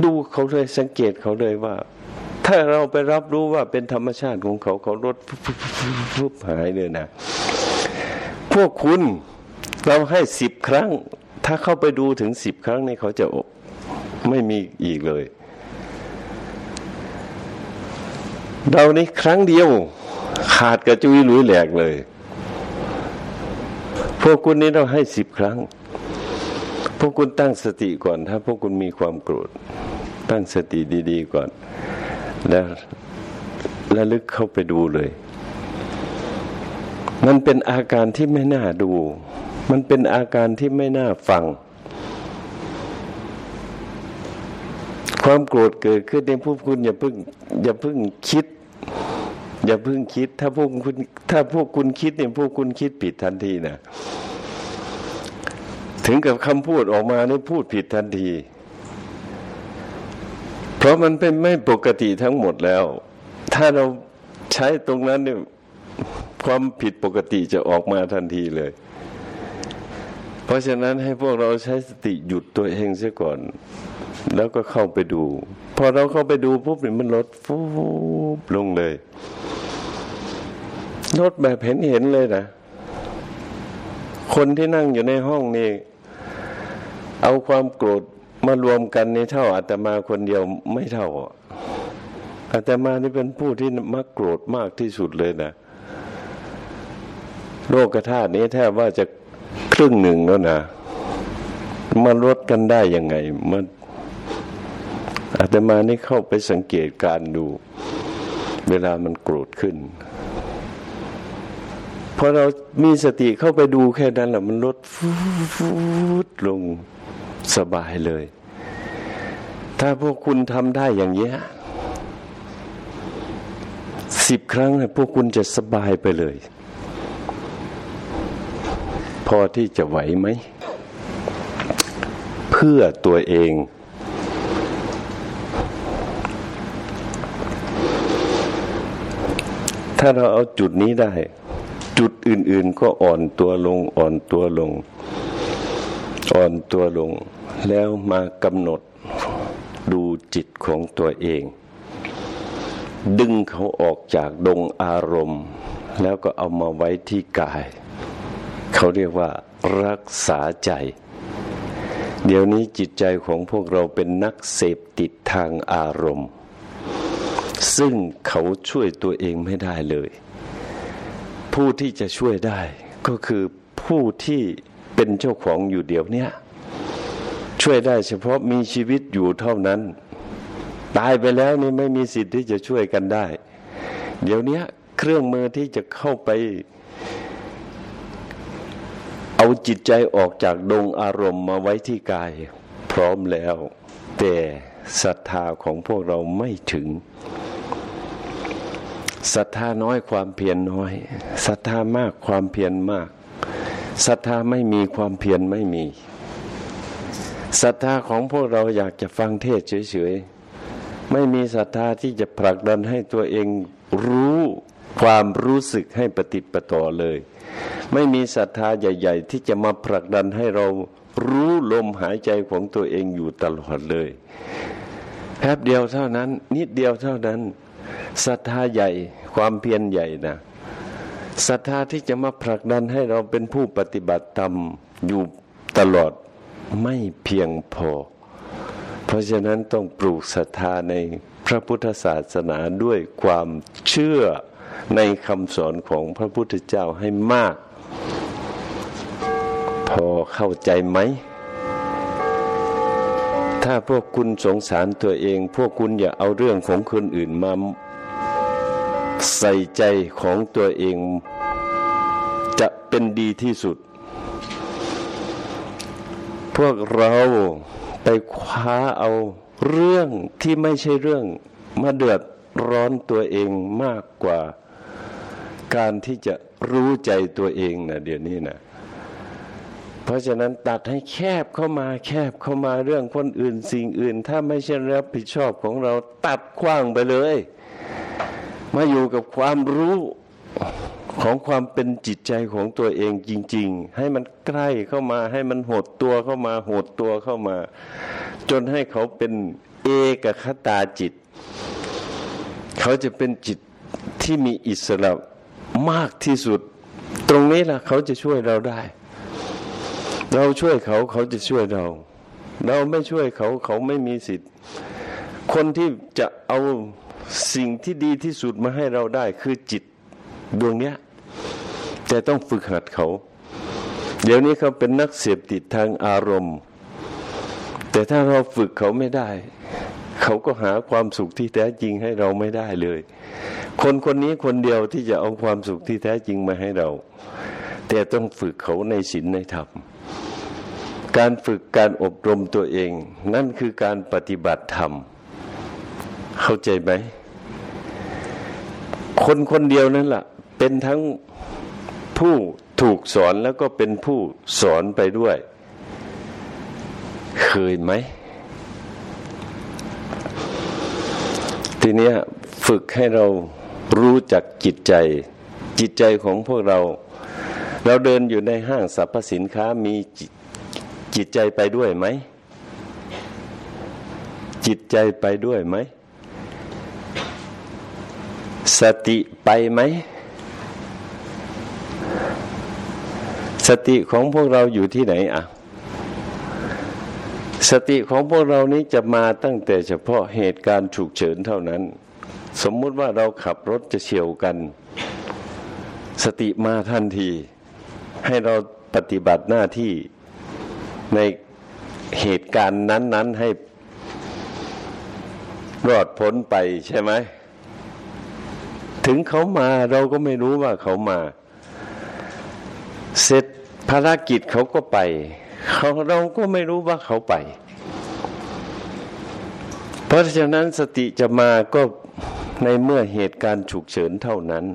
ดูเขาเลยสังเกตเขาเลยว่า ถ้าเราไปรับรู้ว่าเป็นธรรมชาติของเขาเขาลดปุ๊บหายเลยนะ พวกคุณเราให้สิบครั้ง ถ้าเข้าไปดูถึงสิบครั้งนี่เขาจะไม่มีอีกเลย เรานี่ครั้งเดียว ขาดกระจุยหลุยแหลกเลย พวกคุณนี่เราให้สิบครั้ง พวกคุณตั้งสติก่อน ถ้าพวกคุณมีความโกรธ ตั้งสติดีๆก่อน แล้วระลึกเข้าไปดูเลย มันเป็นอาการที่ไม่น่าดู มันเป็นอาการที่ไม่น่าฟัง ความโกรธเกิดขึ้นในพวกคุณอย่าเพิ่งอย่าเพิ่งคิด อย่าเพิ่งคิด ถ้าพวกคุณถ้าพวกคุณคิดเนี่ยพวกคุณคิดผิดทันทีนะถึงกับคำพูดออกมานี่พูดผิดทันที เพราะมันเป็นไม่ปกติทั้งหมดแล้ว ถ้าเราใช้ตรงนั้นเนี่ยความผิดปกติจะออกมาทันทีเลย เพราะฉะนั้นให้พวกเราใช้สติหยุดตัวเองเสียก่อน แล้วก็เข้าไปดู พอเราเข้าไปดูปุ๊บเนี่ยมันลดฟูบลงเลย ลดแบบเห็นเห็นเลยนะคนที่นั่งอยู่ในห้องนี่ เอาความโกรธมารวมกันในเท่าอาตมาคนเดียวไม่เท่าอาตมานี่เป็นผู้ที่มักโกรธมากที่สุดเลยนะโลกธาตุนี้แทบว่าจะครึ่งหนึ่งแล้วนะมาลดกันได้ยังไงมันอาตมานี่เข้าไปสังเกตการดู เวลามันโกรธขึ้น พอเรามีสติเข้าไปดูแค่นั้นแหละมันลดฟูดลงสบายเลย ถ้าพวกคุณทำได้อย่างนี้สิบครั้งพวกคุณจะสบายไปเลย พอที่จะไหวไหม เพื่อตัวเอง ถ้าเราเอาจุดนี้ได้ จุดอื่น ๆ ก็อ่อนตัวลงอ่อนตัวลง อ่อนตัวลง แล้วมากำหนดดูจิตของตัวเอง ดึงเขาออกจากดงอารมณ์ แล้วก็เอามาไว้ที่กาย เขาเรียกว่า รักษาใจ เดี๋ยวนี้จิตใจของพวกเราเป็นนักเสพติดทางอารมณ์ ซึ่งเขาช่วยตัวเองไม่ได้เลย ผู้ที่จะช่วยได้ ก็คือผู้ที่เป็นเจ้าของอยู่เดี๋ยวนี้ช่วยได้เฉพาะมีชีวิตอยู่เท่านั้น ตายไปแล้วนี่ไม่มีสิทธิ์ที่จะช่วยกันได้ เดี๋ยวนี้เครื่องมือที่จะเข้าไป เอาจิตใจออกจากดงอารมณ์มาไว้ที่กาย พร้อมแล้ว แต่ศรัทธาของพวกเราไม่ถึง ศรัทธาน้อยความเพียรน้อยศรัทธามากความเพียรมากศรัทธาไม่มีความเพียรไม่มีศรัทธาของพวกเราอยากจะฟังเทศเฉยๆไม่มีศรัทธาที่จะผลักดันให้ตัวเองรู้ความรู้สึกให้ปฏิปต่อเลย ไม่มีศรัทธาใหญ่ ๆ ที่จะมาผลักดันให้เรารู้ลมหายใจของตัวเองอยู่ตลอดเลยแป๊บเดียวเท่านั้น นิดเดียวเท่านั้น ศรัทธาใหญ่ความเพียรใหญ่นะศรัทธาที่จะมาผลักดันให้เราเป็นผู้ปฏิบัติธรรมอยู่ตลอดไม่เพียงพอ เพราะฉะนั้นต้องปลูกศรัทธาในพระพุทธศาสนาด้วยความเชื่อในคำสอนของพระพุทธเจ้าให้มาก พอเข้าใจไหม ถ้าพวกคุณสงสารตัวเอง พวกคุณอย่าเอาเรื่องของคนอื่นมาใส่ใจของตัวเอง จะเป็นดีที่สุด พวกเราไปคว้าเอาเรื่องที่ไม่ใช่เรื่องมาเดือดร้อนตัวเองมากกว่า การที่จะรู้ใจตัวเองนะเดี๋ยวนี้นะ เพราะฉะนั้นตัดให้แคบเข้ามาแคบเข้ามาเรื่องคนอื่นสิ่งอื่น ถ้าไม่ใช่รับผิดชอบของเราตัดขว้างไปเลย มาอยู่กับความรู้ของความเป็นจิตใจของตัวเองจริง ๆ ให้มันใกล้เข้ามาให้มันหดตัวเข้ามาหดตัวเข้ามา จนให้เขาเป็นเอกคตาจิต เขาจะเป็นจิตที่มีอิสระมากที่สุด ตรงนี้ล่ะเขาจะช่วยเราได้ เราช่วยเขาเขาจะช่วยเรา เราไม่ช่วยเขาเขาไม่มีสิทธิ์ คนที่จะเอาสิ่งที่ดีที่สุดมาให้เราได้คือจิตดวงเนี้ยแต่ต้องฝึกหัดเขา เดี๋ยวนี้เขาเป็นนักเสพติดทางอารมณ์ แต่ถ้าเราฝึกเขาไม่ได้ เขาก็หาความสุขที่แท้จริงให้เราไม่ได้เลย คนคนนี้คนเดียวที่จะเอาความสุขที่แท้จริงมาให้เรา แต่ต้องฝึกเขาในศีลในธรรม การฝึกการอบรมตัวเอง นั่นคือการปฏิบัติธรรม เข้าใจไหม คนคนเดียวนั่นแหละเป็นทั้งผู้ถูกสอนแล้วก็เป็นผู้สอนไปด้วย เคยไหม ทีนี้ฝึกให้เรารู้จักจิตใจ จิตใจของพวกเรา เราเดินอยู่ในห้างสรรพสินค้ามี จิตใจไปด้วยไหม จิตใจไปด้วยไหม สติไปไหม สติของพวกเราอยู่ที่ไหนอะ สติของพวกเรานี้จะมาตั้งแต่เฉพาะเหตุการณ์ฉุกเฉินเท่านั้น สมมุติว่าเราขับรถจะเฉียวกัน สติมาทันที ให้เราปฏิบัติหน้าที่ ในเหตุการณ์นั้น ๆ ให้รอดพ้นไปใช่ไหม ถึงเขามาเราก็ไม่รู้ว่าเขามา เสร็จภารกิจเขาก็ไป เขาเราก็ไม่รู้ว่าเขาไป เพราะฉะนั้นสติจะมาก็ในเมื่อเหตุการณ์ฉุกเฉินเท่านั้น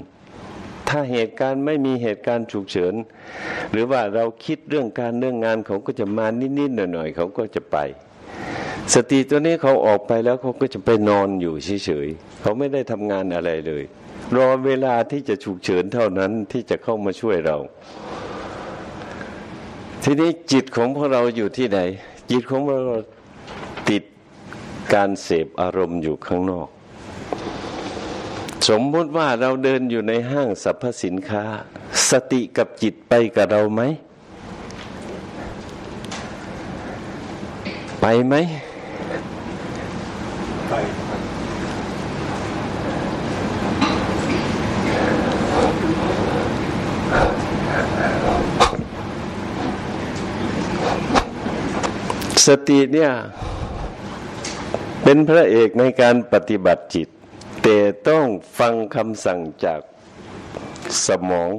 ถ้าเหตุการณ์ไม่มีเหตุการณ์ฉุกเฉิน หรือว่าเราคิดเรื่องการเรื่องงานเขาก็จะมานิดๆหน่อยๆเขาก็จะไป สติตัวนี้เขาออกไปแล้วเขาก็จะไปนอนอยู่เฉยๆเขาไม่ได้ทำงานอะไรเลย รอเวลาที่จะฉุกเฉินเท่านั้นที่จะเข้ามาช่วยเรา ทีนี้จิตของพวกเราอยู่ที่ไหน จิตของเราติดการเสพอารมณ์อยู่ข้างนอก สมมติว่าเราเดินอยู่ในห้างสรรพสินค้า สติกับจิตไปกับเราไหม ไปไหมไปสติเนี่ย เป็นพระเอกในการปฏิบัติจิต แต่ต้องฟังคำสั่งจากสมอง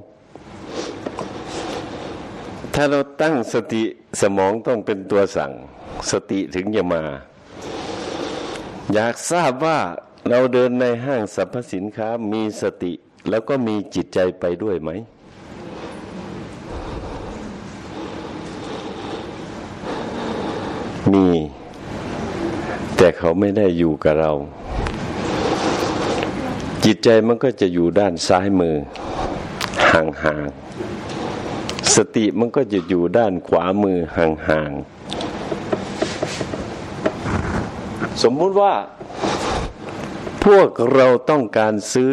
ถ้าเราตั้งสติสมองต้องเป็นตัวสั่ง สติถึงจะมา อยากทราบว่าเราเดินในห้างสรรพสินค้ามีสติแล้วก็มีจิตใจไปด้วยไหม มี แต่เขาไม่ได้อยู่กับเรา จิตใจมันก็จะอยู่ด้านซ้ายมือ ห่างๆ สติมันก็จะอยู่ด้านขวามือห่างๆ สมมุติว่าพวกเราต้องการซื้อ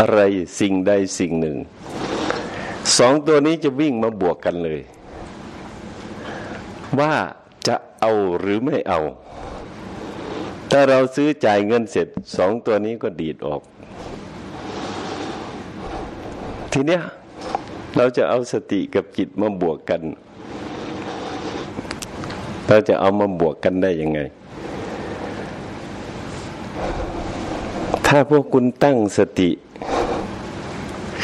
อะไรสิ่งใดสิ่งหนึ่ง สองตัวนี้จะวิ่งมาบวกกันเลย ว่าจะเอาหรือไม่เอา ถ้าเราซื้อจ่ายเงินเสร็จสองตัวนี้ก็ดีดออก ทีเนี้ยเราจะเอาสติกับจิตมาบวกกัน เราจะเอามาบวกกันได้ยังไง ถ้าพวกคุณตั้งสติ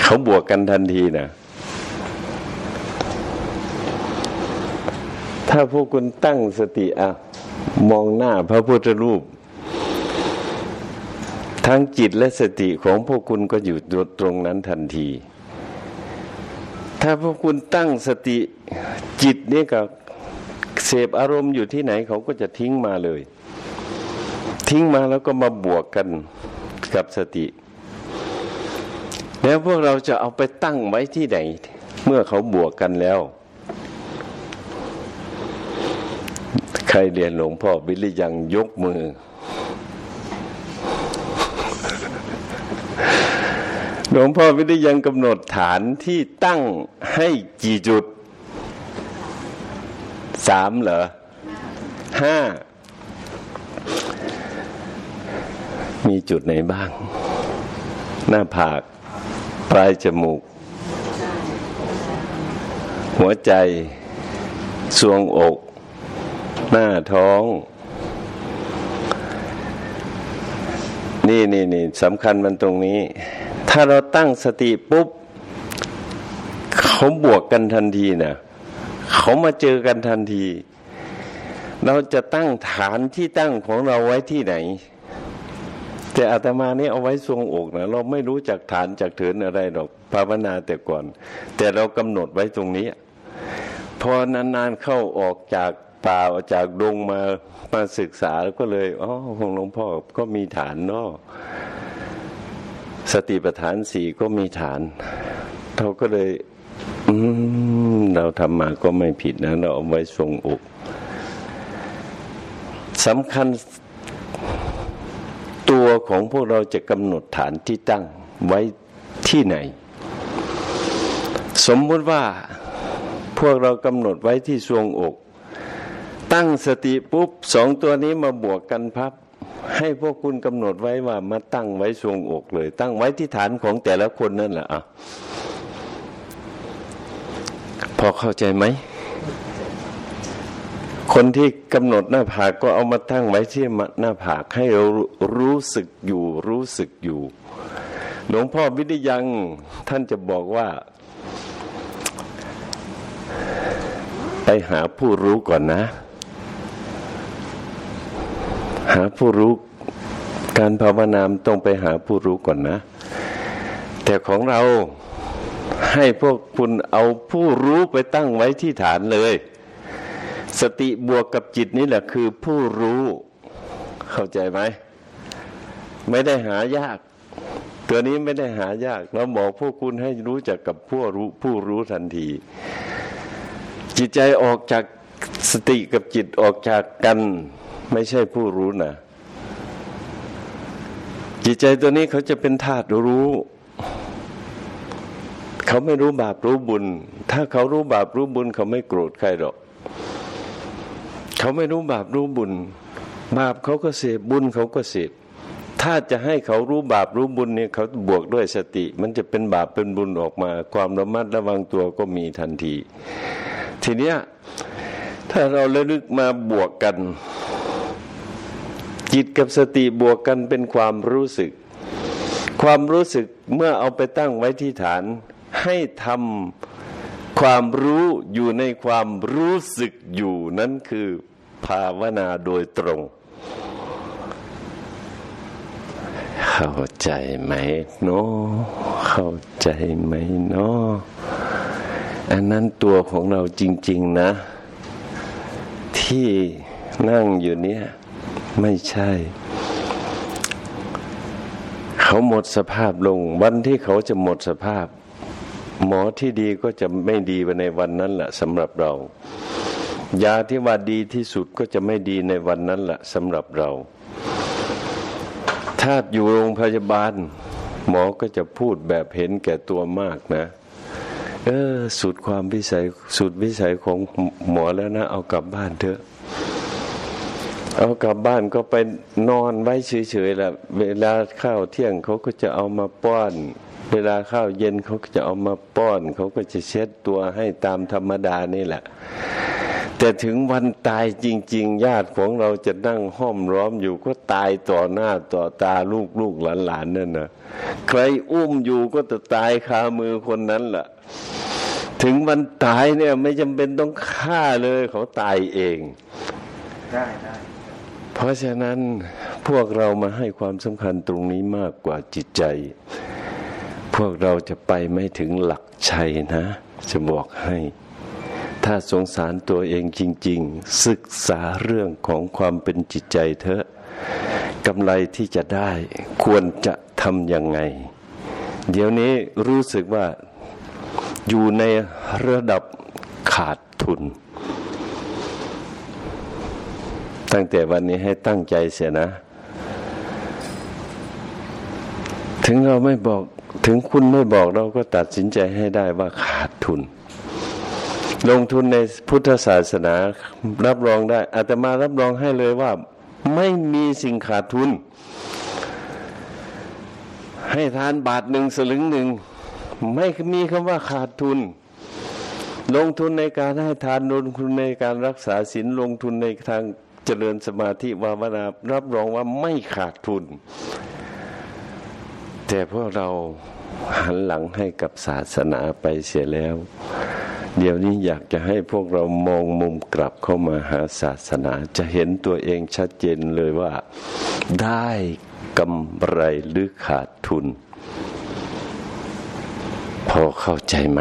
เขาบวกกันทันทีนะถ้าพวกคุณตั้งสติอะมองหน้าพระพุทธรูป ทั้งจิตและสติของพวกคุณก็อยู่ตรงนั้นทันที ถ้าพวกคุณตั้งสติจิตนี่กับเสพอารมณ์อยู่ที่ไหนเขาก็จะทิ้งมาเลย ทิ้งมาแล้วก็มาบวกกันกับสติ แล้วพวกเราจะเอาไปตั้งไว้ที่ไหน เมื่อเขาบวกกันแล้ว ใครเรียนหลวงพ่อวิริยังยกมือ หลวงพ่อวิริยังกำหนดฐานที่ตั้งให้กี่จุดสามเหรอห้ามีจุดไหนบ้าง หน้าผาก ปลายจมูก หัวใจสวงอก หน้าท้อง นี่นี่นี่สำคัญมันตรงนี้ ถ้าเราตั้งสติปุ๊บเขาบวกกันทันทีนะเขามาเจอกันทันที เราจะตั้งฐานที่ตั้งของเราไว้ที่ไหน แต่อาตมานี่เอาไว้ทรงอกนะเราไม่รู้จักฐานจากเถินอะไรหรอกภาวนาแต่ก่อน แต่เรากำหนดไว้ตรงนี้พอนานๆเข้าออกจากป่าจากดงมามาศึกษาแล้วก็เลยอ๋อของหลวงพ่อก็มีฐานเนาะ สติปัฏฐานสี่ก็มีฐาน เราก็เลยอืเราทำมาก็ไม่ผิดนะ เราเอาไว้ทรงอกสำคัญตัวของพวกเราจะกำหนดฐานที่ตั้งไว้ที่ไหน สมมติว่าพวกเรากำหนดไว้ที่ทรวงอก ตั้งสติปุ๊บสองตัวนี้มาบวกกันพับ ให้พวกคุณกำหนดไว้ว่ามาตั้งไว้ทรวงอกเลย ตั้งไว้ที่ฐานของแต่ละคนนั่นแหละอะพอเข้าใจไหม คนที่กำหนดหน้าผากก็เอามาตั้งไว้ที่หน้าผากให้เรารู้สึกอยู่ รู้สึกอยู่ หลวงพ่อวิทยังท่านจะบอกว่า ไปหาผู้รู้ก่อนนะ หาผู้รู้การภาวนามต้องไปหาผู้รู้ก่อนนะ แต่ของเราให้พวกคุณเอาผู้รู้ไปตั้งไว้ที่ฐานเลย สติบวกกับจิตนี่แหละคือผู้รู้เข้าใจไหมไม่ได้หายาก ตัวนี้ไม่ได้หายากเราบอกพวกคุณให้รู้จักกับผู้รู้ผู้รู้ทันที จิตใจออกจากสติกับจิตออกจากกัน ไม่ใช่ผู้รู้นะจิตใจตัวนี้เขาจะเป็นธาตุรู้ เขาไม่รู้บาปรู้บุญ ถ้าเขารู้บาปรู้บุญ เขาไม่โกรธใครหรอก เขาไม่รู้บาปรู้บุญ บาปเขาก็เสพบุญเขาก็เสพถ้าจะให้เขารู้บาปรู้บุญเนี่ยเขาบวกด้วยสติ มันจะเป็นบาปเป็นบุญออกมา ความระมัดระวังตัวก็มีทันที ทีเนี้ยถ้าเราระลึกมาบวกกัน จิตกับสติบวกกันเป็นความรู้สึก ความรู้สึกเมื่อเอาไปตั้งไว้ที่ฐาน ให้ทำความรู้อยู่ในความรู้สึกอยู่นั้นคือภาวนาโดยตรง เข้าใจไหมเนาะเข้าใจไหมเนาะอันนั้นตัวของเราจริง ๆนะ ที่นั่งอยู่เนี่ย ไม่ใช่ เขาหมดสภาพลง วันที่เขาจะหมดสภาพ หมอที่ดีก็จะไม่ดีไปในวันนั้นแหละสำหรับเรา ยาที่ว่าดีที่สุดก็จะไม่ดีในวันนั้นแหละสำหรับเรา ถ้าอยู่โรงพยาบาล หมอก็จะพูดแบบเห็นแก่ตัวมากนะเออสุดความวิสัยสุดวิสัยของหมอแล้วนะ เอากลับบ้านเถอะ เอากลับบ้านก็ไปนอนไว้เฉยๆแหละเวลาข้าวเที่ยงเขาก็จะเอามาป้อน เวลาข้าวเย็นเขาก็จะเอามาป้อน เขาก็จะเช็ดตัวให้ตามธรรมดานี่แหละ แต่ถึงวันตายจริง ๆ ญาติของเราจะนั่งห้อมร้อมอยู่ก็ตายต่อหน้าต่อตาลูกลูกหลานๆนั่นนะใครอุ้มอยู่ก็จะตายคามือคนนั้นแหละถึงวันตายเนี่ยไม่จำเป็นต้องฆ่าเลยเขาตายเองได้ได้ เพราะฉะนั้นพวกเรามาให้ความสำคัญตรงนี้มากกว่าจิตใจ พวกเราจะไปไม่ถึงหลักชัยนะ จะบอกให้ ถ้าสงสารตัวเองจริง ๆ ศึกษาเรื่องของความเป็นจิตใจเถอะกำไรที่จะได้ควรจะทำยังไง เดี๋ยวนี้รู้สึกว่าอยู่ในระดับขาดทุน ตั้งแต่วันนี้ให้ตั้งใจเสียนะ ถึงเราไม่บอกถึงคุณไม่บอกเราก็ตัดสินใจให้ได้ว่าขาดทุน ลงทุนในพุทธศาสนารับรองได้อาตมารับรองให้เลยว่า ไม่มีสิ่งขาดทุน ให้ทานบาทหนึ่งสลึงหนึ่งไม่มีคำว่าขาดทุน ลงทุนในการให้ทานลงทุนในการรักษาศีลลงทุนในทาง เจริญสมาธิวาวนารับรองว่าไม่ขาดทุน แต่พวกเราหันหลังให้กับศาสนาไปเสียแล้ว เดี๋ยวนี้อยากจะให้พวกเรามองมุมกลับเข้ามาหาศาสนา จะเห็นตัวเองชัดเจนเลยว่า ได้กำไรหรือขาดทุน พอเข้าใจไหม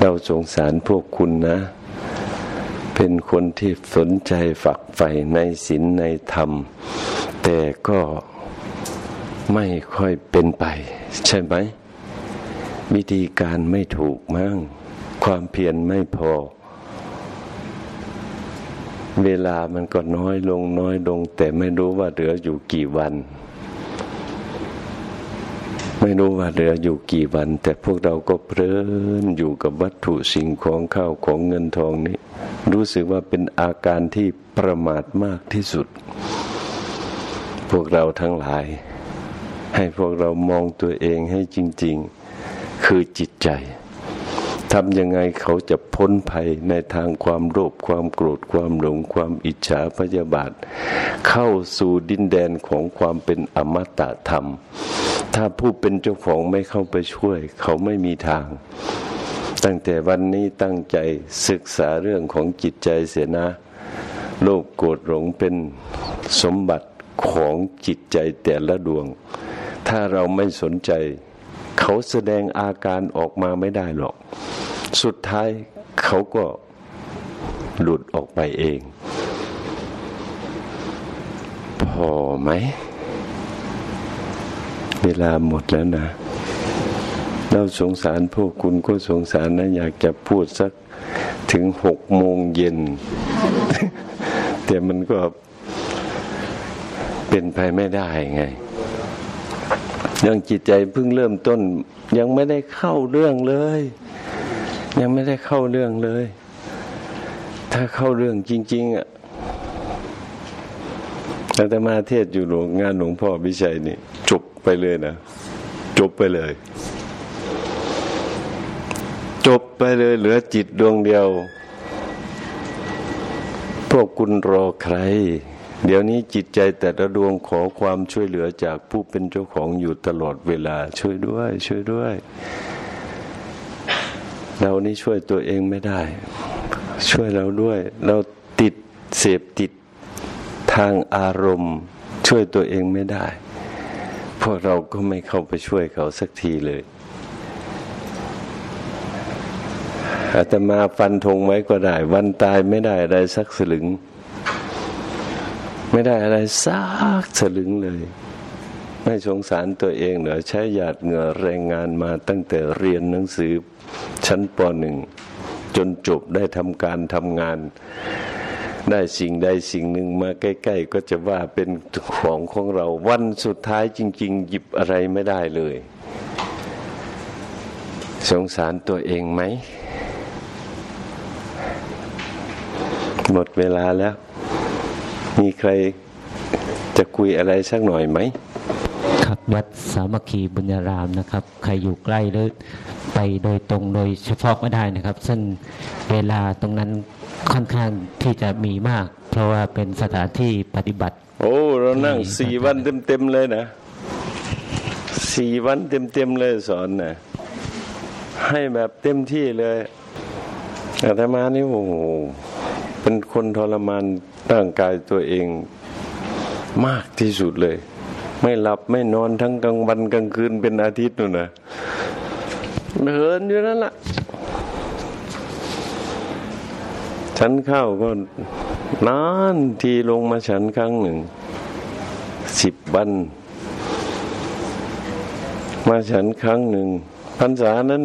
เราสงสารพวกคุณนะ เป็นคนที่สนใจฝักใฝ่ในศีลในธรรม แต่ก็ไม่ค่อยเป็นไป ใช่ไหม วิธีการไม่ถูกมั่ง ความเพียรไม่พอ เวลามันก็น้อยลงน้อยลง แต่ไม่รู้ว่าเหลืออยู่กี่วัน ไม่รู้ว่าเหลืออยู่กี่วัน แต่พวกเราก็เพลินอยู่กับวัตถุสิ่งของข้าวของเงินทองนี้ รู้สึกว่าเป็นอาการที่ประมาทมากที่สุด พวกเราทั้งหลาย ให้พวกเรามองตัวเองให้จริง ๆ คือจิตใจ ทำยังไงเขาจะพ้นภัยในทางความโลภความโกรธความหลงความอิจฉาพยาบาท เข้าสู่ดินแดนของความเป็นอมตะธรรม ถ้าผู้เป็นเจ้าของไม่เข้าไปช่วย เขาไม่มีทาง ตั้งแต่วันนี้ตั้งใจศึกษาเรื่องของจิตใจเสียนะโลภโกรธหลงเป็นสมบัติของจิตใจแต่ละดวง ถ้าเราไม่สนใจ เขาแสดงอาการออกมาไม่ได้หรอก สุดท้ายเขาก็หลุดออกไปเอง พอไหม เวลาหมดแล้วนะ เราสงสารพวกคุณก็สงสารนะ อยากจะพูดสักถึงหกโมงเย็น แต่มันก็เป็นไปไม่ได้ไง รื่องจิตใจเพิ่งเริ่มต้น ยังไม่ได้เข้าเรื่องเลย ยังไม่ได้เข้าเรื่องเลย ถ้าเข้าเรื่องจริง ๆ อะแต่มาเทศอยู่หลวงงานหลวงพ่อพิชัยนี่ จบไปเลยนะ จบไปเลย จบไปเลย เหลือจิตดวงเดียว พวกคุณรอใคร เดี๋ยวนี้จิตใจแต่ละดวงขอความช่วยเหลือจากผู้เป็นเจ้าของอยู่ตลอดเวลาช่วยด้วย ช่วยด้วย เรานี่ช่วยตัวเองไม่ได้ ช่วยเราด้วย เราติดเสพติดทางอารมณ์ ช่วยตัวเองไม่ได้ พวกเราก็ไม่เข้าไปช่วยเขาสักทีเลยอาตมาฟันธงไว้ก็ได้ วันตายไม่ได้อะไรสักสลึง ไม่ได้อะไรสักสลึงเลย ไม่สงสารตัวเองเหรอใช้หยาดเหงื่อแรงงานมาตั้งแต่เรียนหนังสือชั้นปหนึ่งจนจบได้ทำการทำงาน ได้สิ่งใดสิ่งหนึ่งมาใกล้ ๆ ก็จะว่าเป็นของของเรา วันสุดท้ายจริง ๆ หยิบอะไรไม่ได้เลย สงสารตัวเองไหม หมดเวลาแล้ว มีใครจะคุยอะไรสักหน่อยไหม ครับวัดสามัคคีบุญญารามนะครับ ใครอยู่ใกล้หรือไปโดยตรงโดยเฉพาะก็ได้นะครับ ซึ่งเวลาตรงนั้นค่อนข้างที่จะมีมาก เพราะว่าเป็นสถานที่ปฏิบัติ โอ้เรานั่งสี่วันเต็มๆเลยนะสี่วันเต็มๆเลยสอนนะให้แบบเต็มที่เลยอาตมานี่โอ้โห เป็นคนทรมานร่างกายตัวเองมากที่สุดเลย ไม่หลับไม่นอนทั้งกลางวันกลางคืนเป็นอาทิตย์นู่นนะเดินอยู่นั่นแหละฉันเข้าก็นานทีลงมาฉันครั้งหนึ่งสิบวันมาฉันครั้งหนึ่งพรรษานั้น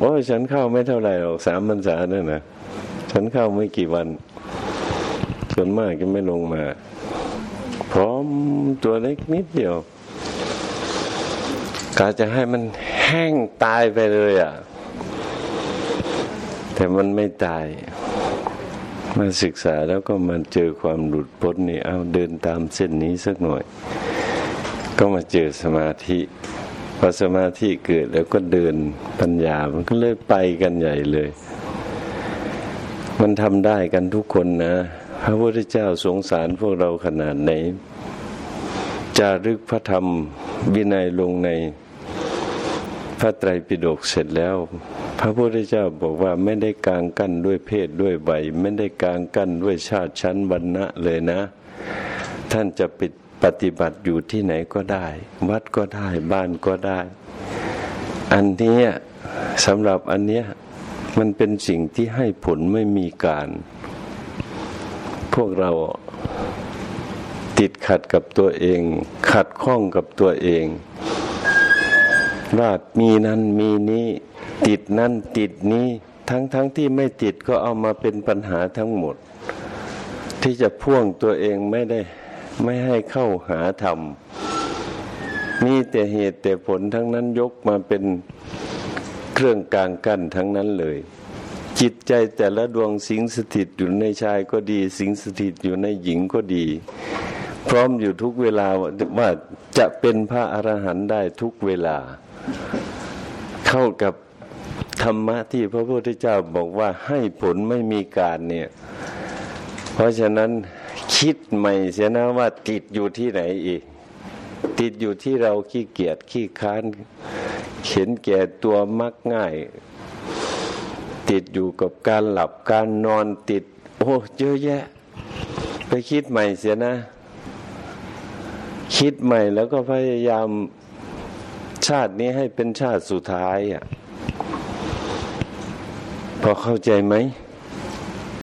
โอ้ยฉันเข้าไม่เท่าไหร่หรอกสามพรรษานั่นนะ ฉันเข้าไม่กี่วัน ส่วนมากก็ไม่ลงมา พร้อมตัวเล็กนิดเดียวกาจะให้มันแห้งตายไปเลยอะ แต่มันไม่ตาย มาศึกษาแล้วก็มาเจอความหลุดพ้นนี่เอาเดินตามเส้นนี้สักหน่อย ก็มาเจอสมาธิพอสมาธิเกิดแล้วก็เดินปัญญามันก็เลยไปกันใหญ่เลย มันทำได้กันทุกคนนะ พระพุทธเจ้าสงสารพวกเราขนาดไหนจารึกพระธรรมวินัยลงในพระไตรปิฎกเสร็จแล้ว พระพุทธเจ้าบอกว่าไม่ได้กางกั้นด้วยเพศด้วยใบ ไม่ได้กางกั้นด้วยชาติชั้นวรรณะเลยนะ ท่านจะปิดปฏิบัติอยู่ที่ไหนก็ได้ วัดก็ได้บ้านก็ได้ อันนี้สำหรับอันเนี้ย มันเป็นสิ่งที่ให้ผลไม่มีการ พวกเราติดขัดกับตัวเอง ขัดข้องกับตัวเองว่ามีนั้นมีนี้ ติดนั้นติดนี้ ทั้งทั้งที่ไม่ติดก็เอามาเป็นปัญหาทั้งหมด ที่จะพ่วงตัวเองไม่ได้ไม่ให้เข้าหาธรรมมีแต่เหตุแต่ผลทั้งนั้นยกมาเป็น เครื่องกลางกั้นทั้งนั้นเลย จิตใจแต่ละดวงสิงสถิตอยู่ในชายก็ดี สิงสถิตอยู่ในหญิงก็ดี พร้อมอยู่ทุกเวลาว่าจะเป็นพระอรหันต์ได้ทุกเวลา เข้ากับธรรมะที่พระพุทธเจ้าบอกว่าให้ผลไม่มีการเนี่ย เพราะฉะนั้นคิดใหม่เสียนะว่าติดอยู่ที่ไหนอีก ติดอยู่ที่เราขี้เกียจขี้ค้านเข็นแก่ตัวมักง่าย ติดอยู่กับการหลับการนอนติด โอ้เยอะแยะ ไปคิดใหม่เสียนะ คิดใหม่แล้วก็พยายามชาตินี้ให้เป็นชาติสุดท้ายอะพอเข้าใจไหม